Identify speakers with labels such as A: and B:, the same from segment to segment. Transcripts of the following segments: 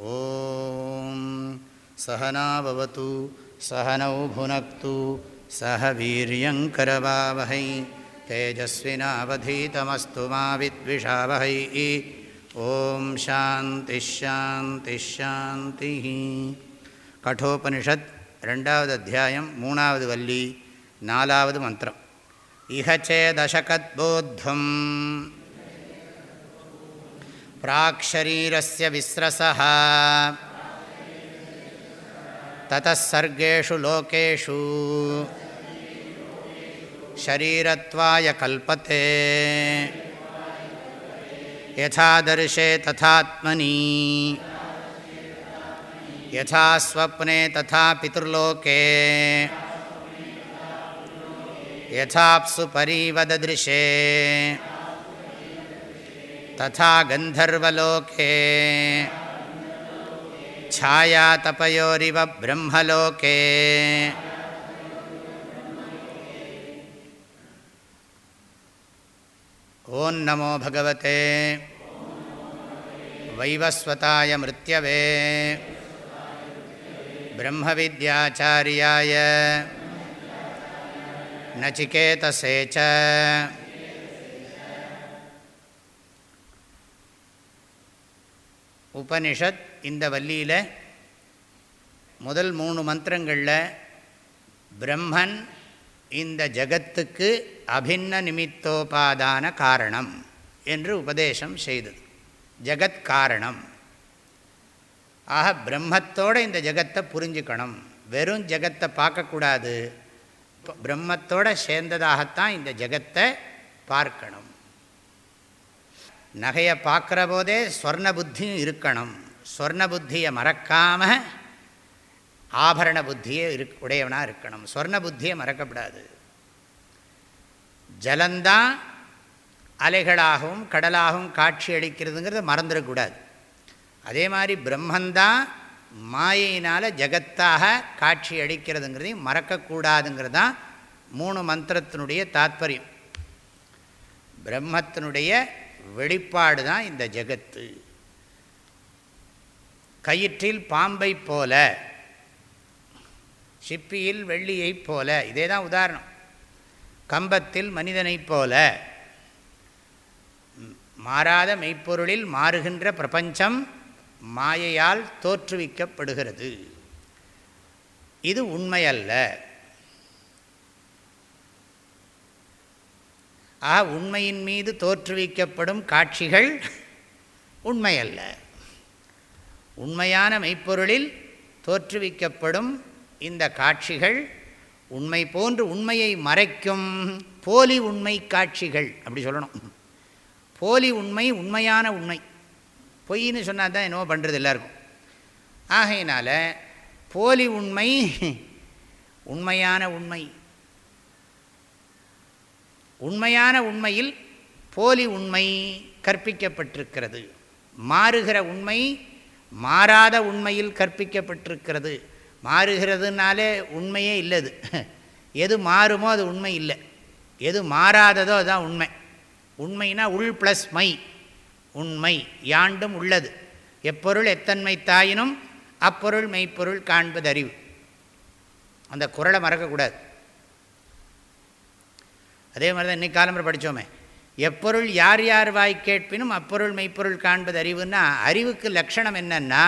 A: ॐ सहना भवतु सहनौ भुनक्तु सह वीर्यङ्करवावहैः तेजस्विनावधीतमस्तुमाविद्विषावहैः ॐ शान्तिश्शान्तिश्शान्तिः कठोपनिषत् रणावदध्यायं मूणावद्वल्ली नालावद् मन्त्रम्। इह चेदशकद्बोद्धम्। प्राक्शरीरस्य विस्रसः ततः सर्गेषु लोकेषु शरीरत्वाय कल्पते यथादर्शे तथात्मनि यथा स्वप्ने तथा पितृलोके यथाप्सु परीवददृशे तथा गन्धर्वलोके। छायातपयोरिव ब्रह्मलोके। ॐ नमो भगवते। वैवस्वताय मृत्यवे। ब्रह्मविद्याचार्याय। नचिकेतसे च உபனிஷத் இந்த வள்ளியில் முதல் மூணு மந்திரங்களில் பிரம்மன் இந்த ஜகத்துக்கு அபின்ன நிமித்தோபாதான காரணம் என்று உபதேசம் செய்தது. ஜகத் காரணம். ஆக பிரம்மத்தோடு இந்த ஜகத்தை புரிஞ்சுக்கணும். வெறும் ஜகத்தை பார்க்கக்கூடாது. பிரம்மத்தோடு சேர்ந்ததாகத்தான் இந்த ஜகத்தை பார்க்கணும். நகையை பார்க்குற போதே ஸ்வர்ண புத்தியும் இருக்கணும். ஸ்வர்ண புத்தியை மறக்காமல் ஆபரண புத்தியை இரு உடையவனாக இருக்கணும். ஸ்வர்ண புத்தியை மறக்கப்படாது. ஜலந்தான் அலைகளாகவும் கடலாகவும் காட்சி அளிக்கிறதுங்கிறத மறந்துடக்கூடாது. அதே மாதிரி பிரம்மந்தான் மாயினால் ஜகத்தாக காட்சி அளிக்கிறதுங்கிறதையும் மறக்கக்கூடாதுங்கிறது தான் மூணு மந்திரத்தினுடைய தாத்பரியம். பிரம்மத்தினுடைய வெளிப்பாடு தான் இந்த ஜெகத்து. கயிற்றில் பாம்பை போல சிப்பியில் வெள்ளியைப் போல இதே தான் உதாரணம். கம்பத்தில் மனிதனைப் போல மாறாத மெய்ப்பொருளில் மாறுகின்ற பிரபஞ்சம் மாயையால் தோற்றுவிக்கப்படுகிறது. இது உண்மையல்ல. ஆ உண்மையின் மீது தோற்றுவிக்கப்படும் காட்சிகள் உண்மையல்ல. உண்மையான மெய்ப்பொருளில் தோற்றுவிக்கப்படும் இந்த காட்சிகள் உண்மை போன்று உண்மையை மறைக்கும் போலி உண்மை காட்சிகள் அப்படி சொல்லணும். போலி உண்மை உண்மையான உண்மை. பொய்ன்னு சொன்னால் தான் என்னவோ பண்ணுறது எல்லாருக்கும். ஆகையினால போலி உண்மை உண்மையான உண்மை உண்மையான உண்மையில் போலி உண்மை கற்பிக்கப்பட்டிருக்கிறது. மாறுகிற உண்மை மாறாத உண்மையில் கற்பிக்கப்பட்டிருக்கிறது. மாறுகிறதுனாலே உண்மையே இல்லது. எது மாறுமோ அது உண்மை இல்லை. எது மாறாததோ அதுதான் உண்மை. உண்மைனா உள் ப்ளஸ் மை. உண்மை யாண்டும் உள்ளது. எப்பொருள் எத்தன்மை தாயினும் அப்பொருள் மெய்ப்பொருள் காண்பது அறிவு அந்த குரலை மறக்கக்கூடாது. அதே மாதிரி தான் இன்றைக்கி காலம்பரை படித்தோமே எப்பொருள் யார் யார் வாய் கேட்பினும் அப்பொருள் மெய்ப்பொருள் காண்பது அறிவுன்னா அறிவுக்கு லட்சணம் என்னென்னா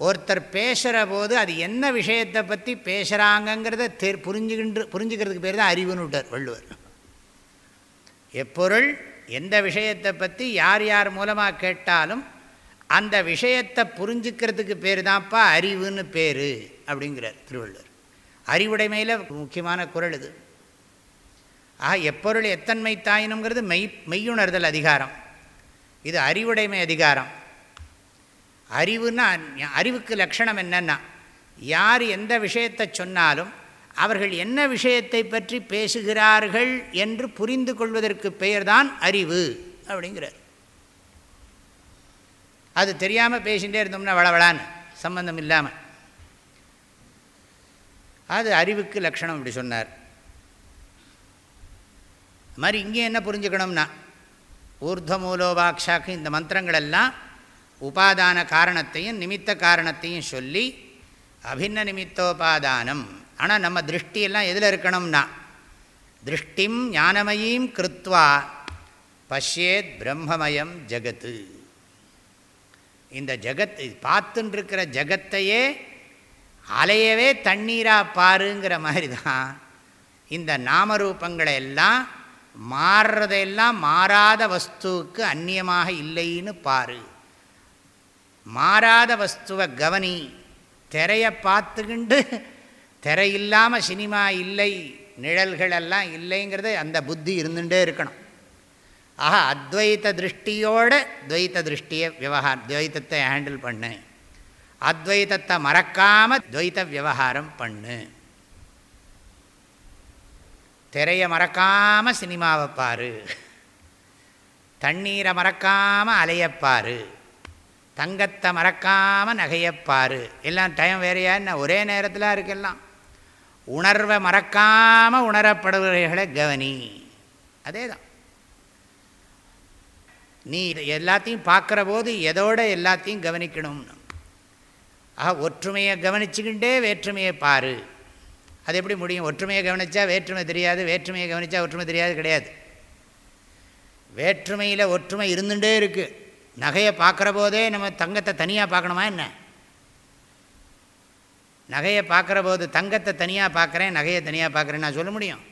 A: ஒருத்தர் பேசுகிற போது அது என்ன விஷயத்தை பற்றி பேசுகிறாங்கங்கிறத தெ புரிஞ்சுக்கின்று புரிஞ்சுக்கிறதுக்கு பேர் தான் அறிவுன்னு விட்டார் வள்ளுவர். எப்பொருள் எந்த விஷயத்தை பற்றி யார் யார் மூலமாக கேட்டாலும் அந்த விஷயத்தை புரிஞ்சுக்கிறதுக்கு பேர் தான்ப்பா அறிவுன்னு பேர் அப்படிங்கிறார் திருவள்ளுவர். அறிவுடைமையில் முக்கியமான குரல் இது. ஆக எப்பொருள் எத்தன்மை தாயினுங்கிறது மெய் மெய்யுணர்தல் அதிகாரம். இது அறிவுடைமை அதிகாரம். அறிவுன்னா அறிவுக்கு லட்சணம் என்னென்னா யார் எந்த விஷயத்தை சொன்னாலும் அவர்கள் என்ன விஷயத்தை பற்றி பேசுகிறார்கள் என்று புரிந்து கொள்வதற்கு பெயர்தான் அறிவு அப்படிங்கிறார். அது தெரியாமல் பேசிகிட்டே இருந்தோம்னா வளவளான்னு சம்பந்தம் இல்லாமல் அது அறிவுக்கு லட்சணம் இப்படி சொன்னார். அது மாதிரி இங்கே என்ன புரிஞ்சுக்கணும்னா ஊர்தமூலோபாக்ஷாக்கு இந்த மந்திரங்கள் எல்லாம் உபாதான காரணத்தையும் நிமித்த காரணத்தையும் சொல்லி அபின்ன நிமித்தோபாதானம். ஆனால் நம்ம திருஷ்டியெல்லாம் எதில் இருக்கணும்னா திருஷ்டிம் ஞானமயீம் கிருத்வா பஷ்யேத் பிரம்மமயம் ஜகத்து. இந்த ஜகத் பார்த்துன்னு இருக்கிற ஜகத்தையே அலையவே தண்ணீராக பாருங்கிற மாதிரி தான் இந்த நாமரூபங்களை எல்லாம் மாறுறதையெல்லாம் மாறாத வஸ்துவுக்கு அந்நியமாக இல்லைன்னு பாரு. மாறாத வஸ்துவை கவனி திரையை பார்த்துக்கிண்டு திரை இல்லாமல் சினிமா இல்லை நிழல்களெல்லாம் இல்லைங்கிறது அந்த புத்தி இருந்துகிட்டே இருக்கணும். ஆஹா அத்வைத திருஷ்டியோட துவைத்த திருஷ்டியை விவகாரம் துவைத்தத்தை ஹேண்டில் பண்ணு. அத்வைத்தத்தை மறக்காமல் துவைத்த விவகாரம் பண்ணு. திரையை மறக்காமல் சினிமாவை பாரு. தண்ணீரை மறக்காமல் அலையப்பாரு தங்கத்தை மறக்காமல் நகையப்பாரு எல்லாம் டைம் வேறையா என்ன? ஒரே நேரத்தில் இருக்கலாம் உணர்வை மறக்காமல் உணரப்படுபவைகளை கவனி. அதே தான் நீ எல்லாத்தையும் பார்க்குற போது எதோட எல்லாத்தையும் கவனிக்கணும்னு. ஆக ஒற்றுமையை கவனிச்சுக்கிண்டே வேற்றுமையை பாரு. அது எப்படி முடியும்? ஒற்றுமையை கவனித்தா வேற்றுமை தெரியாது வேற்றுமையை கவனித்தா ஒற்றுமை தெரியாது கிடையாது. வேற்றுமையில் ஒற்றுமை இருந்துகிட்டே இருக்குது நகையை பார்க்குற போதே நம்ம தங்கத்தை தனியாக பார்க்கணுமா என்ன? நகையை பார்க்குற போது தங்கத்தை தனியாக பார்க்குறேன் நகையை தனியாக பார்க்குறேன்னு நான் சொல்ல முடியும்?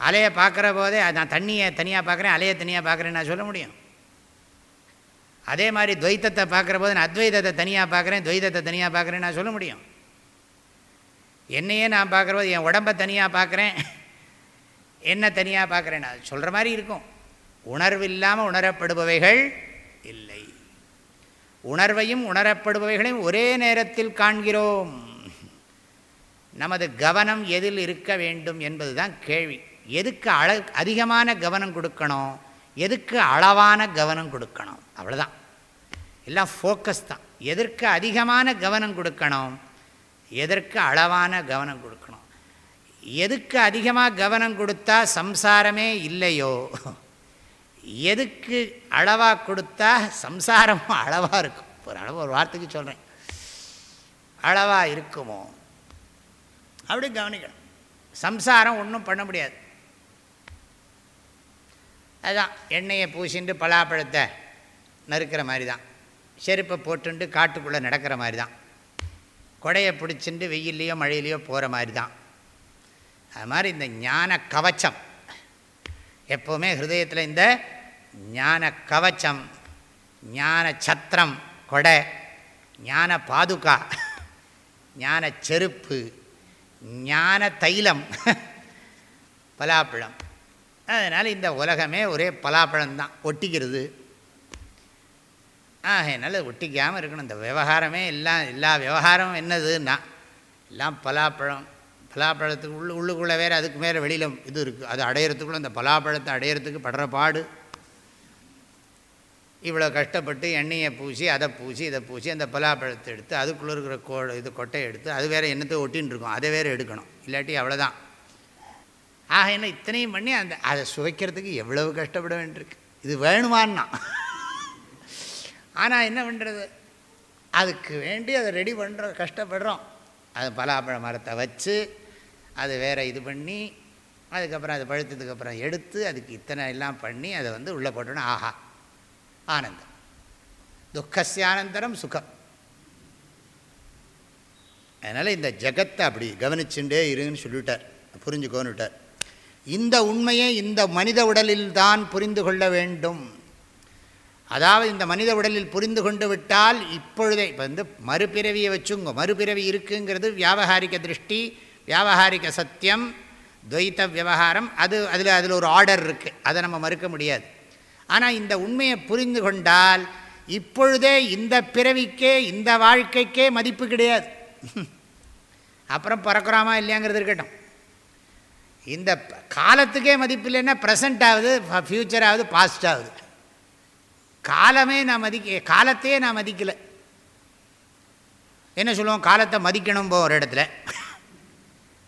A: அலையை பார்க்குற போதே நான் தண்ணியை தனியாக பார்க்குறேன் அலையை தனியாக பார்க்குறேன்னு நான் சொல்ல முடியும்? அதே மாதிரி துவைத்தத்தை பார்க்குற போது நான் அத்வைதத்தை தனியாக பார்க்குறேன் துவைதத்தை தனியாக பார்க்குறேன்னு நான் சொல்ல முடியும்? என்னையே நான் பார்க்குற என் உடம்பை தனியாக பார்க்குறேன். என்ன தனியாக பார்க்குறேன் நான் சொல்கிற மாதிரி இருக்கும். உணர்வு இல்லாமல் உணரப்படுபவைகள் இல்லை. உணர்வையும் உணரப்படுபவைகளையும் ஒரே நேரத்தில் காண்கிறோம். நமது கவனம் எதில் இருக்க வேண்டும் என்பது தான் கேள்வி. எதுக்கு அள அதிகமான கவனம் கொடுக்கணும்? எதுக்கு அளவான கவனம் கொடுக்கணும்? அவ்வளோதான் எல்லாம் ஃபோக்கஸ் தான். எதற்கு அதிகமான கவனம் கொடுக்கணும்? எதற்கு அளவான கவனம் கொடுக்கணும்? எதுக்கு அதிகமாக கவனம் கொடுத்தா சம்சாரமே இல்லையோ? எதுக்கு அளவாக கொடுத்தா சம்சாரமும் அளவாக இருக்கும்? ஒரு அளவு ஒரு வார்த்தைக்கு சொல்கிறேன் அளவாக இருக்குமோ? அப்படி கவனிக்கணும். சம்சாரம் ஒன்றும் பண்ண முடியாது. அதுதான் எண்ணெயை பூசிண்டு பலாப்பழத்தை நறுக்கிற மாதிரி தான் செருப்பை போட்டுண்டு காட்டுக்குள்ளே நடக்கிற மாதிரி தான் கொடையை பிடிச்சிட்டு வெயில்லையோ மழையிலையோ போகிற மாதிரி தான் அது மாதிரி இந்த ஞான கவச்சம். எப்போவுமே ஹிருதயத்தில் இந்த ஞான கவச்சம் ஞான சத்திரம் கொடை ஞான பாதுகா ஞான செருப்பு ஞான தைலம் பலாப்பழம். அதனால் இந்த உலகமே ஒரே பலாப்பழம் தான் ஒட்டிக்கிறது. ஆகையினால ஒட்டிக்காமல் இருக்கணும். இந்த விவகாரமே எல்லாம் எல்லா விவகாரமும் என்னதுன்னா எல்லாம் பலாப்பழம். பலாப்பழத்துக்கு உள்ள உள்ளுக்குள்ளே வேறு அதுக்கு மேலே வெளியில் இது இருக்குது அது அடையிறதுக்குள்ளே அந்த பலாப்பழத்தை அடையிறதுக்கு படுற பாடு. இவ்வளோ கஷ்டப்பட்டு எண்ணெயை பூசி அதை பூசி இதை பூசி அந்த பலாப்பழத்தை எடுத்து அதுக்குள்ளே இருக்கிற கோ இது கொட்டையை எடுத்து அது வேறு என்னத்தை ஒட்டின்னு இருக்கும். அதை வேறு எடுக்கணும். இல்லாட்டி அவ்வளோதான் ஆக என்ன இத்தனையும் பண்ணி அந்த அதை சுவைக்கிறதுக்கு எவ்வளவு கஷ்டப்பட வேண்டியிருக்கு. இது வேணுமான்னா. ஆனால் என்ன பண்ணுறது அதுக்கு வேண்டி அதை ரெடி பண்ணுற கஷ்டப்படுறோம். அது பலாப்பழ மரத்தை வச்சு அது வேறு இது பண்ணி அதுக்கப்புறம் அது பழுத்ததுக்கப்புறம் எடுத்து அதுக்கு இத்தனை எல்லாம் பண்ணி அதை வந்து உள்ளே போட்டோன்னா ஆஹா ஆனந்தம். துக்கசியானந்தரம் சுகம். அதனால் இந்த ஜகத்தை அப்படி கவனிச்சுட்டே இருன்னு சொல்லிவிட்டார். புரிஞ்சுக்கோன்னுட்டார் இந்த உண்மையை இந்த மனித உடலில் தான் புரிந்து கொள்ள வேண்டும். அதாவது இந்த மனித உடலில் புரிந்து கொண்டு விட்டால் இப்பொழுதே இப்போ வந்து மறுபிறவியை வச்சுங்க மறுபிறவி இருக்குங்கிறது வியாபகாரிக திருஷ்டி வியாபகாரிக சத்தியம் துவைத்த விவகாரம் அது அதில் அதில் ஒரு ஆர்டர் இருக்குது அதை நம்ம மறுக்க முடியாது. ஆனால் இந்த உண்மையை புரிந்து கொண்டால் இப்பொழுதே இந்த பிறவிக்கே இந்த வாழ்க்கைக்கே மதிப்பு கிடையாது. அப்புறம் பிறக்கிறோமா இல்லையாங்கிறது இருக்கட்டும். இந்த காலத்துக்கே மதிப்பு இல்லைன்னா ப்ரெசண்ட் ஆகுது ஃப்யூச்சர் ஆகுது பாஸ்ட் ஆகுது காலமே நான் மதிக்க காலத்தையே நான் மதிக்கலை. என்ன சொல்லுவோம்? காலத்தை மதிக்கணும் போ ஒரு இடத்துல.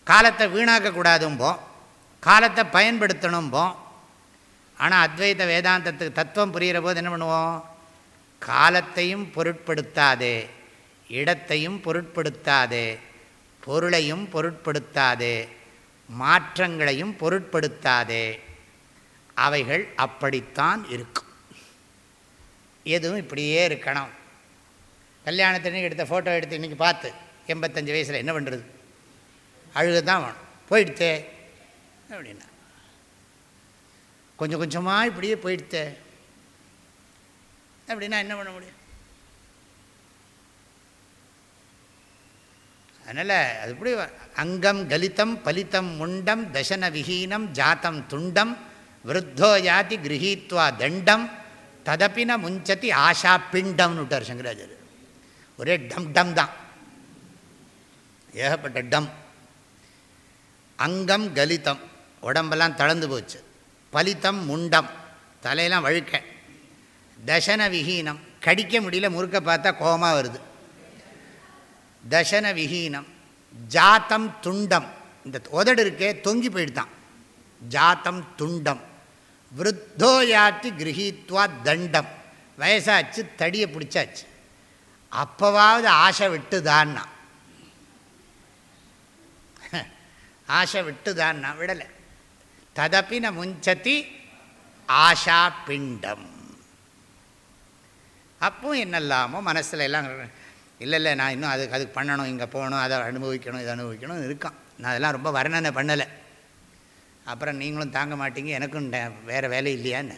A: காலத்தை வீணாக்கக்கூடாதும்போம் காலத்தை பயன்படுத்தணும் போ. ஆனால் அத்வைத வேதாந்தத்துக்கு தத்துவம் புரிகிற போது என்ன பண்ணுவோம்? காலத்தையும் பொருட்படுத்தாதே. இடத்தையும் பொருட்படுத்தாதே. பொருளையும் பொருட்படுத்தாதே. மாற்றங்களையும் பொருட்படுத்தாதே. அவைகள் அப்படித்தான் இருக்கும். எதுவும் இப்படியே இருக்கணும். கல்யாணத்தினு எடுத்த ஃபோட்டோ எடுத்து இன்றைக்கி பார்த்து எண்பத்தஞ்சு வயசில் என்ன பண்ணுறது அழுக தான் வேணும். போயிடுத்தே அப்படின்னா. கொஞ்சம் கொஞ்சமாக இப்படியே போயிடுத்தே அப்படின்னா என்ன பண்ண முடியும்? அதனால் அது இப்படி அங்கம் கலித்தம் பலித்தம் முண்டம் தசன விஹீனம் ஜாத்தம் துண்டம் விருத்தோ யாதி கிரகீத்வா தண்டம் ததப்பின முஞ்சத்தி ஆஷா பிண்டம்னு விட்டார் சங்கராச்சாரியர். ஒரே டம் டம் தான். ஏகப்பட்ட டம். அங்கம் கலித்தம். உடம்பெல்லாம் தளர்ந்து போச்சு. பலித்தம் முண்டம். தலையெல்லாம் வழுக்க. தசன விஹீனம். கடிக்க முடியல முறுக்க பார்த்தா கோபமாக வருது. தசன விஹீனம். ஜாத்தம் துண்டம். இந்த உதடு இருக்கே தொங்கி போயிடுதான். ஜாத்தம் துண்டம். விருத்தோ யாத்தி கிரகித்வா தண்டம். வயசாச்சு தடியை பிடிச்சாச்சு. அப்போவாவது ஆசை விட்டுதான்னா. ஆசை விட்டுதான்னா விடலை. ததப்பின முஞ்சத்தி ஆஷா பிண்டம். அப்பவும் என்னெல்லாமோ மனசில் எல்லாம் இல்லை இல்லை நான் இன்னும் அதுக்கு அதுக்கு பண்ணணும் இங்கே போகணும் அதை அனுபவிக்கணும் இதை அனுபவிக்கணும் இருக்கான். நான் அதெல்லாம் ரொம்ப வர்ணனை பண்ணலை. அப்புறம் நீங்களும் தாங்க மாட்டீங்க எனக்கும் வேறு வேலை இல்லையான்னு.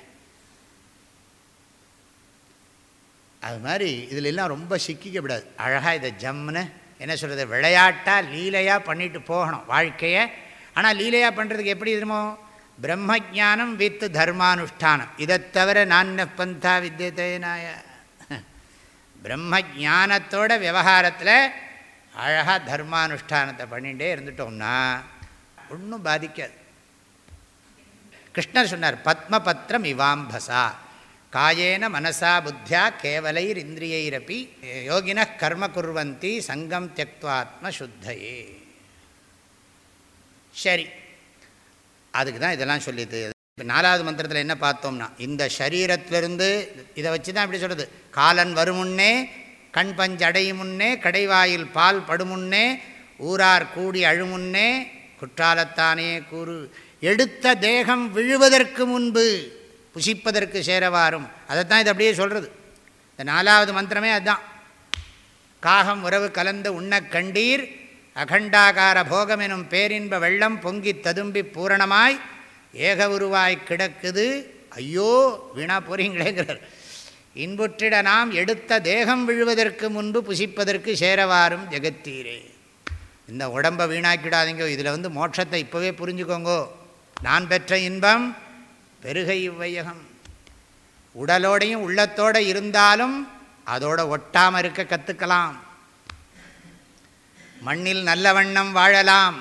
A: அது மாதிரி இதில் எல்லாம் ரொம்ப சிக்கிக்கப்படாது அழகாக இதை ஜம்னு என்ன சொல்கிறது விளையாட்டாக லீலையாக பண்ணிட்டு போகணும் வாழ்க்கையை. ஆனால் லீலையாக பண்ணுறதுக்கு எப்படி திரும்ப பிரம்ம ஜானம் வித் தர்மானுஷ்டானம். இதை தவிர நான் பந்தா வித்தியதேனாய பிரம்ம ஜானத்தோட விவகாரத்தில் அழகாக தர்மானுஷ்டானத்தை பண்ணிகிட்டே இருந்துட்டோம்னா ஒன்றும் பாதிக்காது. கிருஷ்ணர் சொன்னார் பத்மபத்திரம் இவாம்பசா. காயேன மனசா புத்தியா கேவலைர் இந்திரியைரப்பி யோகின கர்ம குர்வந்தி சங்கம் தியக்துவாத்ம சுத்தையே. சரி. அதுக்கு தான் இதெல்லாம் சொல்லிது. இப்போ நாலாவது மந்திரத்தில் என்ன பார்த்தோம்னா இந்த சரீரத்திலிருந்து இதை வச்சு தான் இப்படி சொல்கிறது காலன் வருமுன்னே கண் பஞ்சடையும் முன்னே கடைவாயில் பால் படுமுன்னே ஊரார் கூடி அழுமுன்னே குற்றாலத்தானே கூறு. எடுத்த தேகம் விழுவதற்கு முன்பு புசிப்பதற்கு சேரவாரும். அதைத்தான் இது அப்படியே சொல்கிறது இந்த நாலாவது மந்திரமே அதுதான். காகம் உறவு கலந்து உண்ணக் கண்டீர் அகண்டாகார போகம் எனும் பேரின்ப வெள்ளம் பொங்கி ததும்பி பூரணமாய் ஏக உருவாய் கிடக்குது. ஐயோ வீணா போறீங்களேங்கிறார். இன்புற்றிட நாம் எடுத்த தேகம் விழுவதற்கு முன்பு புசிப்பதற்கு சேரவாரும் ஜெகத்தீரே. இந்த உடம்பை வீணாக்கிடாதீங்க. இதில் வந்து மோட்சத்தை இப்போவே புரிஞ்சுக்கோங்கோ. நான் பெற்ற இன்பம் பெருகை இவ்வையகம். உடலோடையும் உள்ளத்தோடு இருந்தாலும் அதோட ஒட்டாமல் இருக்க கற்றுக்கலாம் மண்ணில் நல்ல வண்ணம் வாழலாம்.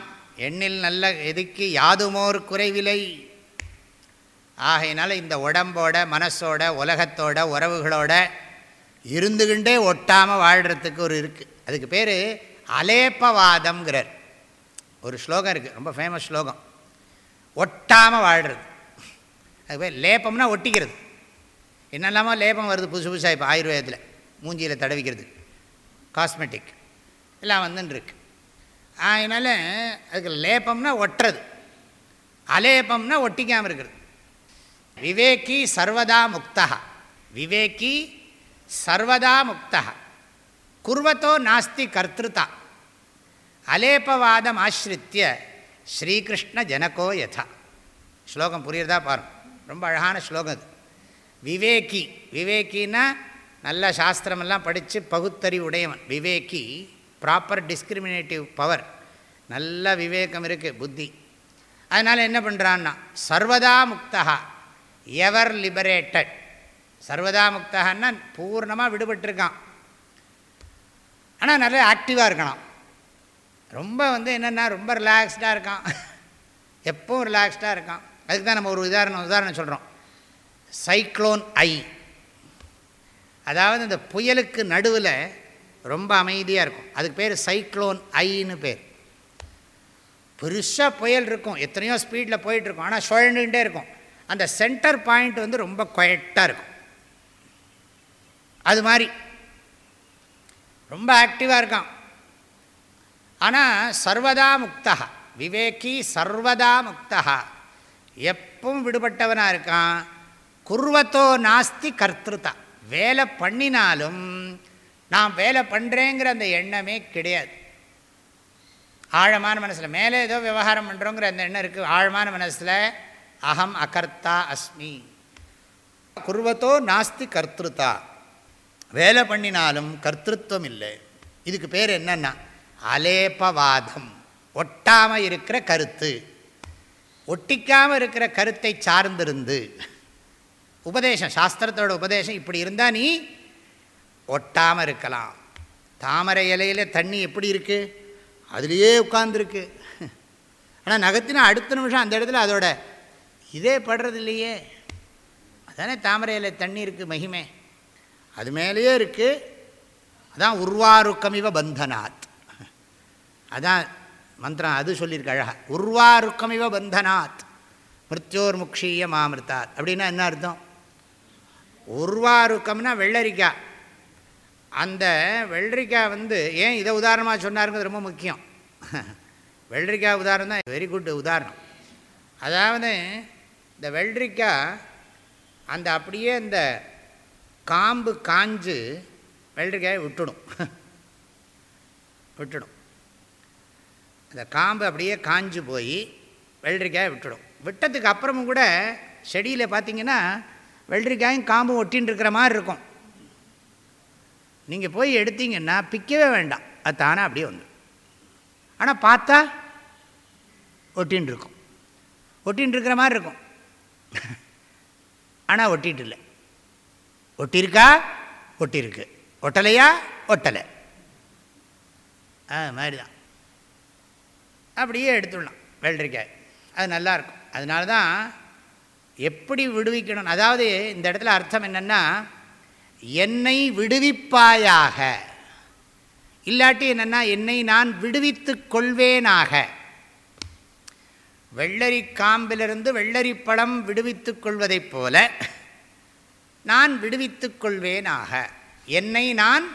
A: எண்ணில் நல்ல எதுக்கு யாதுமோர் குறைவில்லை ஆகையினால இந்த உடம்போட மனசோட உலகத்தோட உறவுகளோட இருந்துகிண்டே ஒட்டாமல் வாழ்கிறதுக்கு ஒரு இருக்குது அதுக்கு பேர் அலேப்பவாதம்ங்கிறார். ஒரு ஸ்லோகம் இருக்குது ரொம்ப ஃபேமஸ் ஸ்லோகம். ஒட்டாமல் வாழ்கிறது அது போய் லேப்பம்னா ஒட்டிக்கிறது. என்னெல்லாமோ லேபம் வருது புதுசு புதுசாக இப்போ ஆயுர்வேதத்தில் மூஞ்சியில் தடவிக்கிறது. காஸ்மெட்டிக் எல்லாம் வந்துன்னு அதனால் அதுக்கு லேப்பம்னா ஒட்டுறது. அலேபம்னா ஒட்டிக்காமல் இருக்கிறது. விவேக்கி சர்வதா முக்தா. விவேக்கி சர்வதா முக்தா. குர்வத்தோ நாஸ்தி கர்த்திருத்தா அலேபவாதம் ஆசிரித்திய ஸ்ரீகிருஷ்ண ஜனகோ யதா. ஸ்லோகம் புரியுறதா பாருங்க. ரொம்ப அழகான ஸ்லோகம் அது. விவேகி. விவேக்கின்னா நல்ல சாஸ்திரமெல்லாம் படித்து பகுத்தறிவு உடையவன். விவேகி ப்ராப்பர் டிஸ்கிரிமினேட்டிவ் பவர் நல்ல விவேகம் இருக்குது புத்தி. அதனால் என்ன பண்ணுறான்னா சர்வதா முக்தா எவர் லிபரேட்டட் சர்வதா முக்தகன்னா பூர்ணமாக விடுபட்டிருக்கான். ஆனால் நல்லா ஆக்டிவாக இருக்கணும் ரொம்ப வந்து என்னென்னா ரொம்ப ரிலாக்ஸ்டாக இருக்கான். எப்பவும் ரிலாக்ஸ்டாக இருக்கான். அதுக்கு தான் நம்ம ஒரு உதாரணம் உதாரணம் சொல்கிறோம் சைக்ளோன் ஐ அதாவது இந்த புயலுக்கு நடுவில் ரொம்ப அமைதியாக இருக்கும். அதுக்கு பேர் சைக்ளோன் ஐன்னு பேர். பெருசாக புயல் இருக்கும். எத்தனையோ ஸ்பீடில் போயிட்டுருக்கும் ஆனால் சுழண்டுகிட்டே இருக்கும். அந்த சென்டர் பாயிண்ட் வந்து ரொம்ப குவைட்டாக இருக்கும். அது மாதிரி. ரொம்ப ஆக்டிவாக இருக்கான். ஆனால் சர்வதா முக்தா விவேக்கி சர்வதா முக்தா எப்பவும் விடுபட்டவனாக இருக்கான். குர்வத்தோ நாஸ்தி கர்த்திருத்தா வேலை பண்ணினாலும் நான் வேலை பண்ணுறேங்கிற அந்த எண்ணமே கிடையாது. ஆழமான மனசில் மேலே ஏதோ விவகாரம் பண்ணுறோங்கிற அந்த எண்ணம் இருக்குது ஆழமான மனசில் அகம் அகர்த்தா அஸ்மி. குர்வத்தோ நாஸ்தி கர்த்திருத்தா வேலை பண்ணினாலும் கர்த்திருவம் இல்லை. இதுக்கு பேர் என்னன்னா அலேபவாதம் ஒட்டாமல் இருக்கிற கருத்து. ஒட்டிக்காமல் இருக்கிற கருத்தை சார்ந்திருந்து உபதேசம் சாஸ்திரத்தோட உபதேசம் இப்படி இருந்தால் நீ ஒட்டாமல் இருக்கலாம். தாமரை இலையில் தண்ணி எப்படி இருக்குது அதுலேயே உட்காந்துருக்கு ஆனால் நகத்தினா அடுத்த நிமிஷம் அந்த இடத்துல அதோட இதே படுறது இல்லையே. அதானே தாமரை இலை தண்ணி இருக்குது மகிமை. அது மேலேயே இருக்குது அதான் உருவாருக்கமிவ பந்தனாத். அதான் மந்திரம் அது சொல்லியிருக்கு அழகா. உருவாருக்கமிவ பந்தனாத் மிருத்யோர் முக்ஷீய மாமிருத்தாத் அப்படின்னா என்ன அர்த்தம்? உருவாருக்கம்னா வெள்ளரிக்காய் அந்த வெள்ளரிக்காய் வந்து ஏன் இதை உதாரணமாக சொன்னாருங்கிறது ரொம்ப முக்கியம். வெள்ளரிக்காய் உதாரணம் தான் வெரி குட் உதாரணம். அதாவது இந்த வெள்ளரிக்காய் அந்த அப்படியே இந்த காம்பு காஞ்சு வெள்ளரிக்காயை விட்டுடும். விட்டுடும். அந்த காம்பு அப்படியே காஞ்சு போய் வெள்ளரிக்காயை விட்டுடும். விட்டதுக்கு அப்புறமும் கூட செடியில் பார்த்தீங்கன்னா வெள்ளரிக்காயும் காம்பும் ஒட்டின்னு இருக்கிற மாதிரி இருக்கும். நீங்கள் போய் எடுத்தீங்கன்னா பிக்கவே வேண்டாம். அது தானே அப்படியே வந்து ஆனால் பார்த்தா ஒட்டின்னு இருக்கும். ஒட்டின்னு இருக்கிற மாதிரி இருக்கும். ஆனால் ஒட்டிட்டு இல்லை. ஒட்டியிருக்கா? ஒட்டியிருக்கு. ஒட்டலையா? ஒட்டலை. ஆ மாதிரி தான் அப்படியே எடுத்துடலாம் வெள்ளரிக்காய். அது நல்லாயிருக்கும். அதனால தான் எப்படி விடுவிக்கணும்? அதாவது இந்த இடத்துல அர்த்தம் என்னென்னா என்னை விடுவிப்பாயாக. இல்லாட்டி என்னென்னா என்னை நான் விடுவித்து கொள்வேனாக. வெள்ளரி காம்பிலிருந்து வெள்ளரி பழம் விடுவித்து கொள்வதைப் போல நான் விடுவித்து கொள்வேனாக. என்னை நான்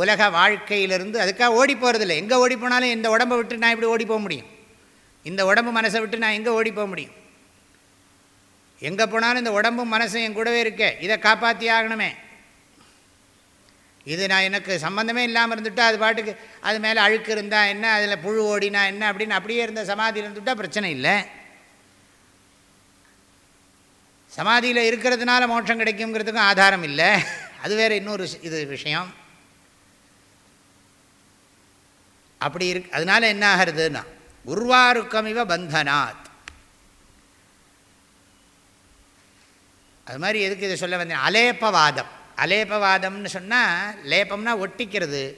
A: உலக வாழ்க்கையிலிருந்து அதுக்காக ஓடி போகிறதில்ல எங்கே ஓடி போனாலும் இந்த உடம்பை விட்டு நான் இப்படி ஓடி போக முடியும். இந்த உடம்பு மனசை விட்டு நான் எங்கே ஓடி போக முடியும்? எங்கே போனாலும் இந்த உடம்பும் மனசும் என் கூடவே இருக்கே. இதை காப்பாற்றி ஆகணுமே. இது நான் எனக்கு சம்மந்தமே இல்லாமல் இருந்துட்டால் அது பாட்டுக்கு அது மேலே அழுக்கு இருந்தால் என்ன அதில் புழு ஓடினா என்ன அப்படின்னு அப்படியே இருந்த சமாதி இருந்துட்டால் பிரச்சனை இல்லை. சமாதியில் இருக்கிறதுனால மோட்சம் கிடைக்குங்கிறதுக்கும் ஆதாரம் இல்லை. அது வேறு இன்னொரு இது விஷயம். அப்படி இருக்கு. அதனால என்ன ஆகிறதுன்னா உருவாருக்கமிவ பந்தனாத். அது மாதிரி எதுக்கு இதை சொல்ல வந்தேன்? அலேப்பவாதம். அலேப்பவாதம்னு சொன்னால் லேப்பம்னா ஒட்டிக்கிறது.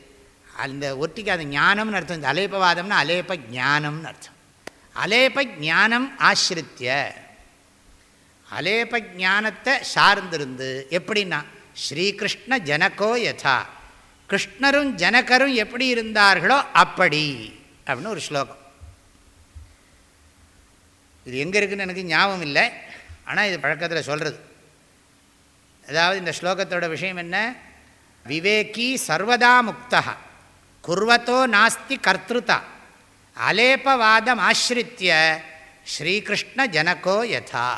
A: அந்த ஒட்டிக்காத ஞானம்னு அர்த்தம். இந்த அலேப்பவாதம்னா அலேப்ப ஞானம்னு அர்த்தம். அலேப்ப ஞானம் ஆசிரித்திய. அலேப்ப ஞானத்தை சார்ந்திருந்து எப்படின்னா ஸ்ரீகிருஷ்ண ஜனகோ யதா. கிருஷ்ணரும் ஜனகரும் எப்படி இருந்தார்களோ அப்படி அப்படின்னு ஒரு ஸ்லோகம். இது எங்கே இருக்குன்னு எனக்கு ஞாபகம் இல்லை ஆனால் இது பழக்கத்தில் சொல்கிறது அதாவது இந்த ஸ்லோகத்தோட விஷயம் என்ன? விவேகி சர்வதா முக்தா குர்வத்தோ நாஸ்தி கர்த்திருதா அலேபவாதம் ஆசிரித்திய ஸ்ரீகிருஷ்ண ஜனகோ யதா.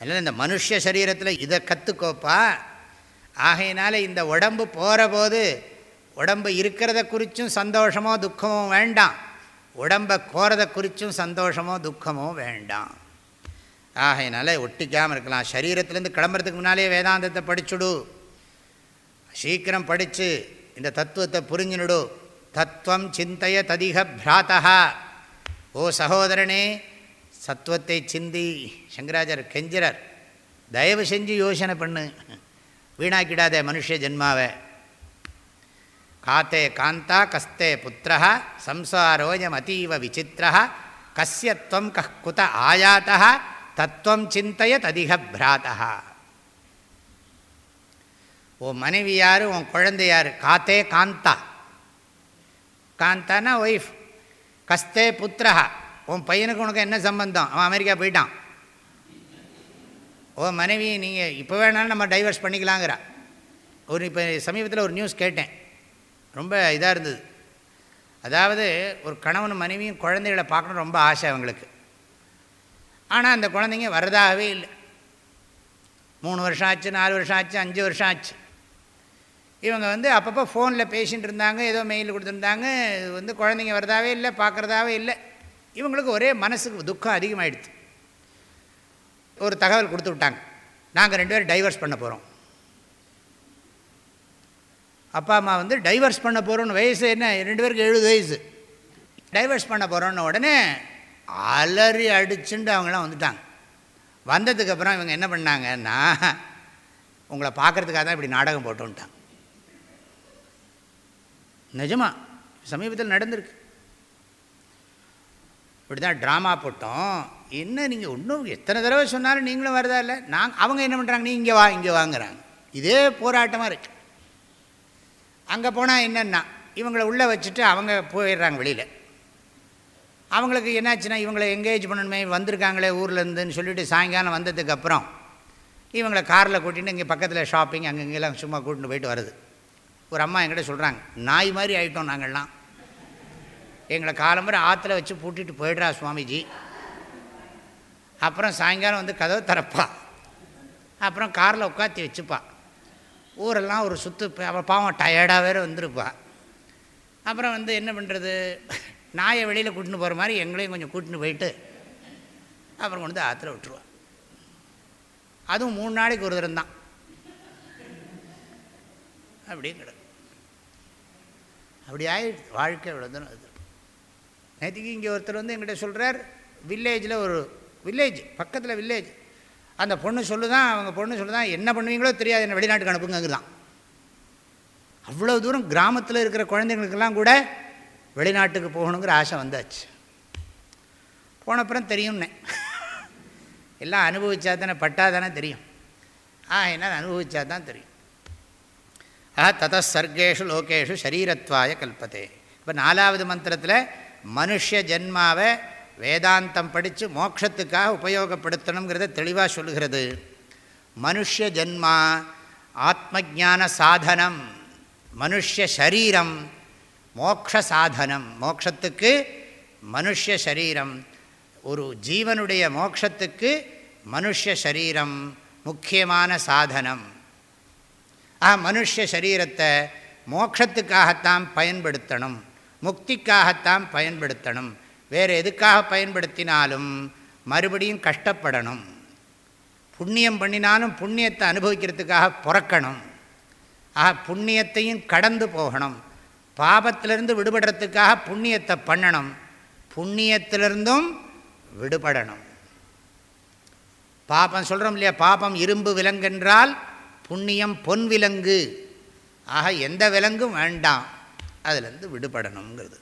A: அதனால் இந்த மனுஷ சரீரத்தில் இதை கற்றுக்கோப்பா ஆகையினால இந்த உடம்பு போகிற போது உடம்பு இருக்கிறத குறித்தும் சந்தோஷமோ துக்கமோ வேண்டாம். உடம்பை கோரதை குறித்தும் சந்தோஷமோ துக்கமோ வேண்டாம். ஆகையினால ஒட்டிக்காமல் இருக்கலாம். சரீரத்துலேருந்து கிளம்புறதுக்கு முன்னாலே வேதாந்தத்தை படிச்சுடு. சீக்கிரம் படித்து இந்த தத்துவத்தை புரிஞ்சுனுடு. தத்துவம் சிந்தைய ததிக பிராத்தா. ஓ சகோதரனே சத்துவத்தை சிந்தி. சங்கராஜர் கெஞ்சிறர். தயவு செஞ்சு யோசனை பண்ணு. வீணாக்கிடாத மனுஷ ஜென்மாவை. காத்தே காந்தா கஸ்தே புத்திர சம்சாரோயம் அதீவ விசித்திர கஸ்யத்வம் கஹ் குத ஆயாத்தா தத்துவம் சிந்தைய ததிக பிராத்தா உன் மனைவி யார் உன் குழந்தை யார்? காத்தே காந்தா. காந்தானா ஒய்ஃப் கஸ்தே புத்திரா உன் பையனுக்கு உனக்கு என்ன சம்பந்தம்? அவன் அமெரிக்கா போயிட்டான். ஓ மனைவி நீங்கள் இப்போ வேணாலும் நம்ம டைவர்ஸ் பண்ணிக்கலாங்கிறா ஒரு இப்போ சமீபத்தில் ஒரு நியூஸ் கேட்டேன். ரொம்ப இதாக இருந்தது. அதாவது ஒரு கணவன் மனைவியும் குழந்தைகளை பார்க்கணும் ரொம்ப ஆசை அவங்களுக்கு. ஆனால் அந்த குழந்தைங்க வரதாகவே இல்லை. மூணு வருஷம் ஆச்சு நாலு வருஷம் ஆச்சு அஞ்சு வருஷம் ஆச்சு. இவங்க வந்து அப்பப்போ ஃபோனில் பேசிகிட்டு இருந்தாங்க ஏதோ மெயில் கொடுத்துருந்தாங்க வந்து குழந்தைங்க வரதாவே இல்லை பார்க்குறதாவே இல்லை. இவங்களுக்கு ஒரே மனசுக்கு துக்கம் அதிகமாகிடுது ஒரு தகவல் கொடுத்து விட்டாங்க நாங்கள் ரெண்டு பேரும் டைவர்ஸ் பண்ண போகிறோம் அப்பா அம்மா வந்து டைவர்ஸ் பண்ண போகிறோன்னு வயசு என்ன? ரெண்டு பேருக்கு எழுபது வயசு. டைவர்ஸ் பண்ண போகிறோன்னு உடனே அலறி அடிச்சுட்டு அவங்களாம் வந்துட்டாங்க. வந்ததுக்கப்புறம் இவங்க என்ன பண்ணாங்கன்னா உங்களை பார்க்குறதுக்காக தான் இப்படி நாடகம் போட்டுன்ட்டாங்க. நிஜமா சமீபத்தில் நடந்திருக்கு. இப்படி தான் ட்ராமா போட்டோம். என்ன நீங்கள் இன்னும் எத்தனை தடவை சொன்னாலும் நீங்களும் வரதா இல்லை நாங்கள் அவங்க என்ன பண்ணுறாங்க நீ இங்கே வா இங்கே வாங்குறாங்க. இதே போராட்டமாக இருக்கு. அங்கே போனால் என்னென்னா இவங்களை உள்ளே வச்சுட்டு அவங்க போயிடுறாங்க வெளியில். அவங்களுக்கு என்னாச்சுன்னா இவங்களை எங்கேஜ் பண்ணணுமே வந்திருக்காங்களே ஊர்லேருந்துன்னு சொல்லிட்டு சாயங்காலம் வந்ததுக்கப்புறம் இவங்களை காரில் கூட்டின்னு இங்கே பக்கத்தில் ஷாப்பிங் அங்கங்கெல்லாம் சும்மா கூட்டின்னு போயிட்டு வருது ஒரு அம்மா என்கிட்ட சொல்கிறாங்க நாய் மாதிரி ஆகிட்டோம் நாங்கள்லாம் எங்களை காலம்புரை ஆற்றுல வச்சு பூட்டிட்டு போயிடுறா சுவாமிஜி. அப்புறம் சாயங்காலம் வந்து கதவை திறப்பா. அப்புறம் காரில் உட்காத்தி வச்சுப்பா. ஊரெல்லாம் ஒரு சுற்று அவள் பாவம் டயர்டாக வேறு வந்திருப்பா. அப்புறம் வந்து என்ன பண்ணுறது நாயை வெளியில் கூட்டின்னு போகிற மாதிரி எங்களையும் கொஞ்சம் கூட்டின்னு போயிட்டு அப்புறம் கொண்டு வந்து ஆற்றுல விட்டுருவான் அதுவும் மூணு நாளைக்கு ஒரு தரம் தான் அப்படியே கிடக்கும் அப்படி ஆகிடுது வாழ்க்கை இவ்வளோதான் அது. நேற்றுக்கு இங்கே ஒருத்தர் வந்து எங்கிட்ட சொல்கிறார் வில்லேஜில் ஒரு வில்லேஜ் பக்கத்தில் வில்லேஜ் அந்த பொண்ணு சொல்லுதான் அவங்க பொண்ணு சொல்லுதான் என்ன பண்ணுவீங்களோ தெரியாது என்ன வெளிநாட்டுக்கு அனுப்புங்கிறான் அவ்வளோ தூரம் கிராமத்தில் இருக்கிற குழந்தைங்களுக்கெல்லாம் கூட வெளிநாட்டுக்கு போகணுங்கிற ஆசை வந்தாச்சு. போனப்புறம் தெரியும்னே. எல்லாம் அனுபவிச்சா தானே பட்டா தானே தெரியும். ஆ என்ன அனுபவித்தா தான் தெரியும். ஆ தத சர்க்கேஷு லோகேஷு சரீரத்வாய கல்பத்தே இப்போ நாலாவது மந்திரத்தில் மனுஷ ஜென்மாவை வேதாந்தம் படித்து மோட்சத்துக்காக உபயோகப்படுத்தணுங்கிறத தெளிவாக சொல்லுகிறது. மனுஷ ஜென்மா ஆத்ம சாதனம் மனுஷ சரீரம் மோக்ஷ சாதனம். மோக்ஷத்துக்கு மனுஷ சரீரம் ஒரு ஜீவனுடைய மோக்ஷத்துக்கு மனுஷ சரீரம் முக்கியமான சாதனம். ஆ மனுஷ சரீரத்தை மோட்சத்துக்காகத்தான் பயன்படுத்தணும். முக்திக்காகத்தான் பயன்படுத்தணும். வேறு எதுக்காக பயன்படுத்தினாலும் மறுபடியும் கஷ்டப்படணும். புண்ணியம் பண்ணினாலும் புண்ணியத்தை அனுபவிக்கிறதுக்காக பிறக்கணும். ஆக புண்ணியத்தையும் கடந்து போகணும். பாபத்திலிருந்து விடுபடுறதுக்காக புண்ணியத்தை பண்ணணும். புண்ணியத்திலிருந்தும் விடுபடணும். பாபம் சொல்கிறோம் இல்லையா? பாபம் இரும்பு விலங்கென்றால் புண்ணியம் பொன் விலங்கு. ஆக எந்த விலங்கும் வேண்டாம். அதுலேருந்து விடுபடணுங்கிறது